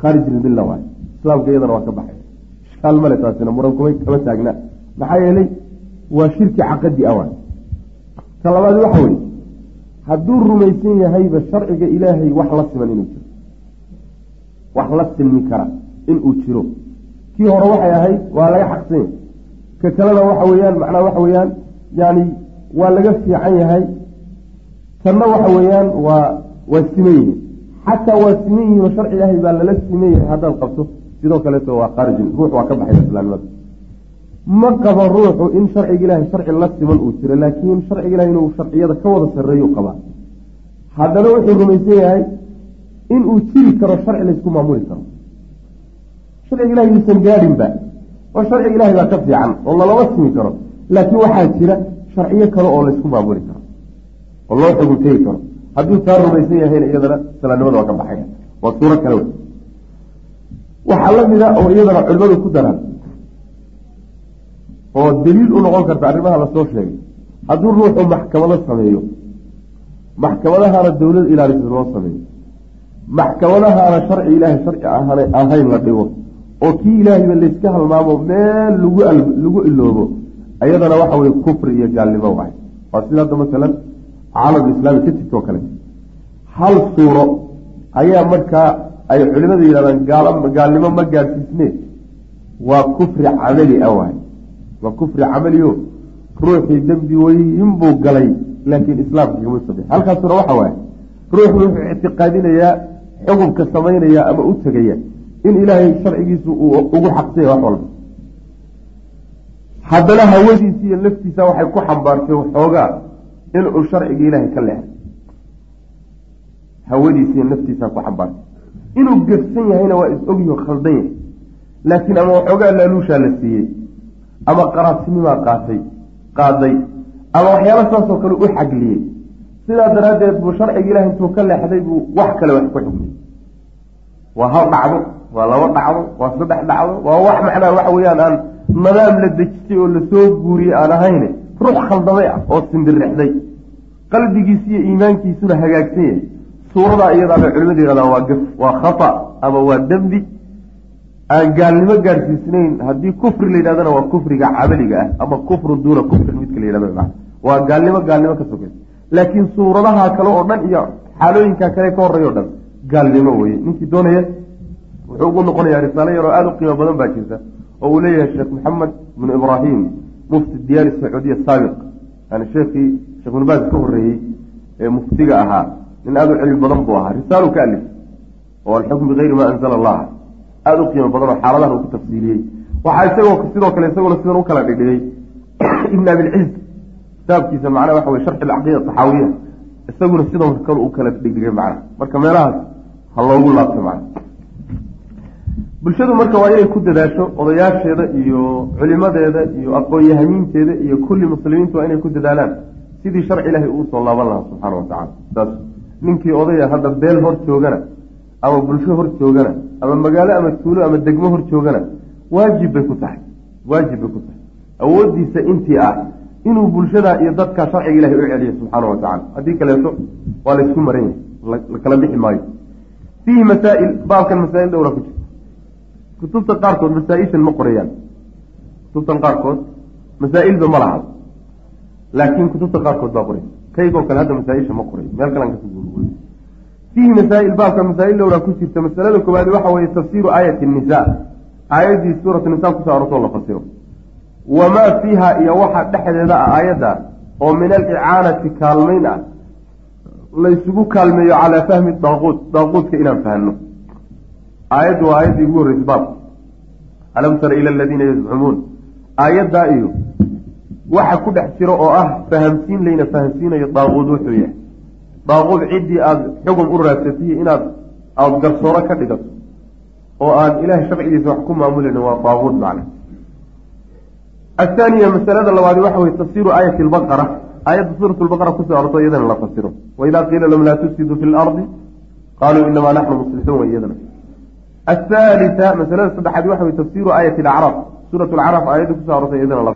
khaarij ilmilla waay. Islaamka iyadana waa ka baxay. Ishkaal male taasina muran kama taagna. Maxaa yeelay waa shirki caqadi a waay. Ka labaad waxa weye hadduu rumaysan yahayba sharciga ilaahay wax la siman inuu jiro. Wax la silmi kara inuu jiro. Kii hore waxay ahayd waa laga xaqsan yahay ka kalena waxa weeyaan macnaha waxa weeyaan yani waa laga fiican yahay. Tanna waxa weeyaan waa waa siman yihiin xataa waa siman yihiin oo sharci ilaahay baa lala siman yahay haddaad qabto. Sidoo kaleeto waa khaarijin ruux waa ka baxay islaamnimada. Ma qabo ruuxu in sharciga ilaahay sharci la siman uu jiro laakiin sharciga ilahay inuu sharciyada ka wada sarreeyu qabaa haddana wuxuu rumaysan yahay inuu jiri karo sharci laysku maamuli karo. Sharciga ilahay yuusan gaadhinba oo sharciga ilahay baa ka fiican oo lalama simi karo. Laakiin waxaa jira sharciyo kale oo laysku maamuli karo oo loo xugun karo. Hadduu taa rumaysan yahayna iyadana islaamnimada waa ka baxaya. Waa suuro kale wey waxaa la mida oo iyadana culimadu ku daraan oo daliil u noqon karta arrimaha la soo sheegay. Hadduu ruuxu maxkamado sameeyo maxkamadahaana dowlad ilaalisa loo sameeyo. Maxkamadahaana sharci ilaahay sharci ahayn la dhigo oo kii ilaahayba layska halmaamo meel lagu lagu iloobo ayadana waxa weye kufri iyo gaalnimo waay waa sida hadda masalan caalam islaami ka jirto oo kale. Hal suuro ayaa markaa ay culimada yidhahdaan gaal gaalnimo ma gaadhsiisne waa kufri camali a waay waa kufri camaliyo ruuxii dembi weyn buu galay laakiin islaamka kama sabi halkaasuna waxa waaye ruuxu wuxuu ictiqaadinayaa xukunka samaynaya ama u tegaya in ilaahay sharcigiisu uu ugu xaqsaya wax walba. Haddana hawadiisi iyo laftiisa waxay ku xambaartay waxoogaa inuu sharciga ilaahay ka leexay. Hawadiisi iyo naftiisa ku xambaartay inuu gefsan yahayna waa is-ogyo khaldan yahay. Laakiin ama waxoogaa laaluushaa la siiyey ama qaraabtinimaa qaatay qaaday ama waxyaala saasoo kale u xagliyey sidaa daraaddeed buu sharciga ilahay intuu ka leexday buu wax kale wax ku xugmiyey waa hal dhacdo waa laba dhacdo waa saddex dhacdo waa wax macnaha waxa weeyaan aan nadaam la dejistay oo la soo guuriyey aan ahayne ruux khaldamay ah oo sindirixday. Qalbigiisi iyo iimaankiisuna hagaagsan yahay. Suuradaa iyadaa bay culimadu yidhahdaan waa gaf waa khata ama waa dembi aan gaalnimo gaadhsiisnayn haddii kufri la yidhahdana waa kufriga camaliga ah ama kufrun duuna kufrin midka la yidhahdo maa waa gaalnimo gaalnimo ka sokaysa laakiin suuradaha kale oo dhan iyo xaalooyinka kale ka horreeya o dhan gaalnimo weye ninkii doonaya wuxuu ugu noqonayaa risaalo yaroo aada u qiimo badan baa jirta oo uu leeyahay sheekh maxamed bnu ibraahim mufti diyaari sacuudiya saabiq. Yani sheekii sheekh ibnu baas ka horreeyey ee muftiga ahaa nin aada u cilmi badan buu ahaa risaalu ka alif oo alxukm bigayri maa anzala allah aada u qiimo badan oo xaaladahan uu ku tafsiiliyey waxaa isagoo sidoo kale isaguna sidan u kala dhigdhigay ibn abilciz kitaabkiisa macnaha waxa wey sharxi alcaqiida taxaawiya isaguna sidoo kale u kala dhigdhigay macna marka meelahaas ha loogu laabto macna bulshadu marka waa inay ku dadaasho odayaasheeda iyo culimadeeda iyo aqoon-yahamiinteeda iyo kulli muslimiintu waa inay ku dadaalaan. Sidii sharci ilaahay uu soo laaban lahaa subxaana watacala saas ninkii odaya hadda beel hor joogana ama bulsho hor joogana ama magaalo ama tuulo ama degmo hor joogana waajib bay ku tahay. Waajib bay ku tahay. Awooddiisa intii ah inuu bulshada iyo dadka sharciga ilahay u celiyo subxaana wa tacala haddii kaleeto waa laysku maran yahay la kala bixi maayo. Fiihi masaa'il baabkan masaa'il dhowra ku jirta kutubta qaarkood masaa-ishan ma qorayaan. Kutubtan qaarkood masaa-ilba ma laha. Laakiin kutubta qaarkood baa qoraya kaygoo kale hadda masaa-isha ma qoray meel kalan ka soo fiihi masaa'il baabka masaa-il dhowra ku jirta masalada koowaad waxa weeye tafsiiru aayati nisa aayaddii suuratu nisa ku soo arortoo la fasiro. Wamaa fiiha iyo waxa dhexdeeda ah aayadda oo min alicaanati kaalmayn ah. Laysugu kaalmeeyo calaa fahmi daaquud. Daaquudka inaan fahno aayaddu waa aayaddii ugu horreysay baabka alam tara ila aladiina yazcumuun aayaddaa iyo waxa ku dhex jiro oo ah fahamsiin layna fahamsiinayo daaquud wuxuu yahay. Daaquud ciddii aada xugum u raadsatiyo inaad aada garsooro ka dhigato oo aan ilahay sharcigiisa wax ku maamulin waa daaquud macna ahaaniya masalada labaadi waxa weye tafsiru aayati lbaqara aayadda suurat lbaqara ku soo arorto iyadana la fasiro waidaa qiila lahum laa tufsiduu fi lardi qaluu inamaa naxnu muslixuun iyadana saddexaad waxa weye tafsiru aayati alacraaf suurat alacraaf aayadda ku soo arortay iyadana la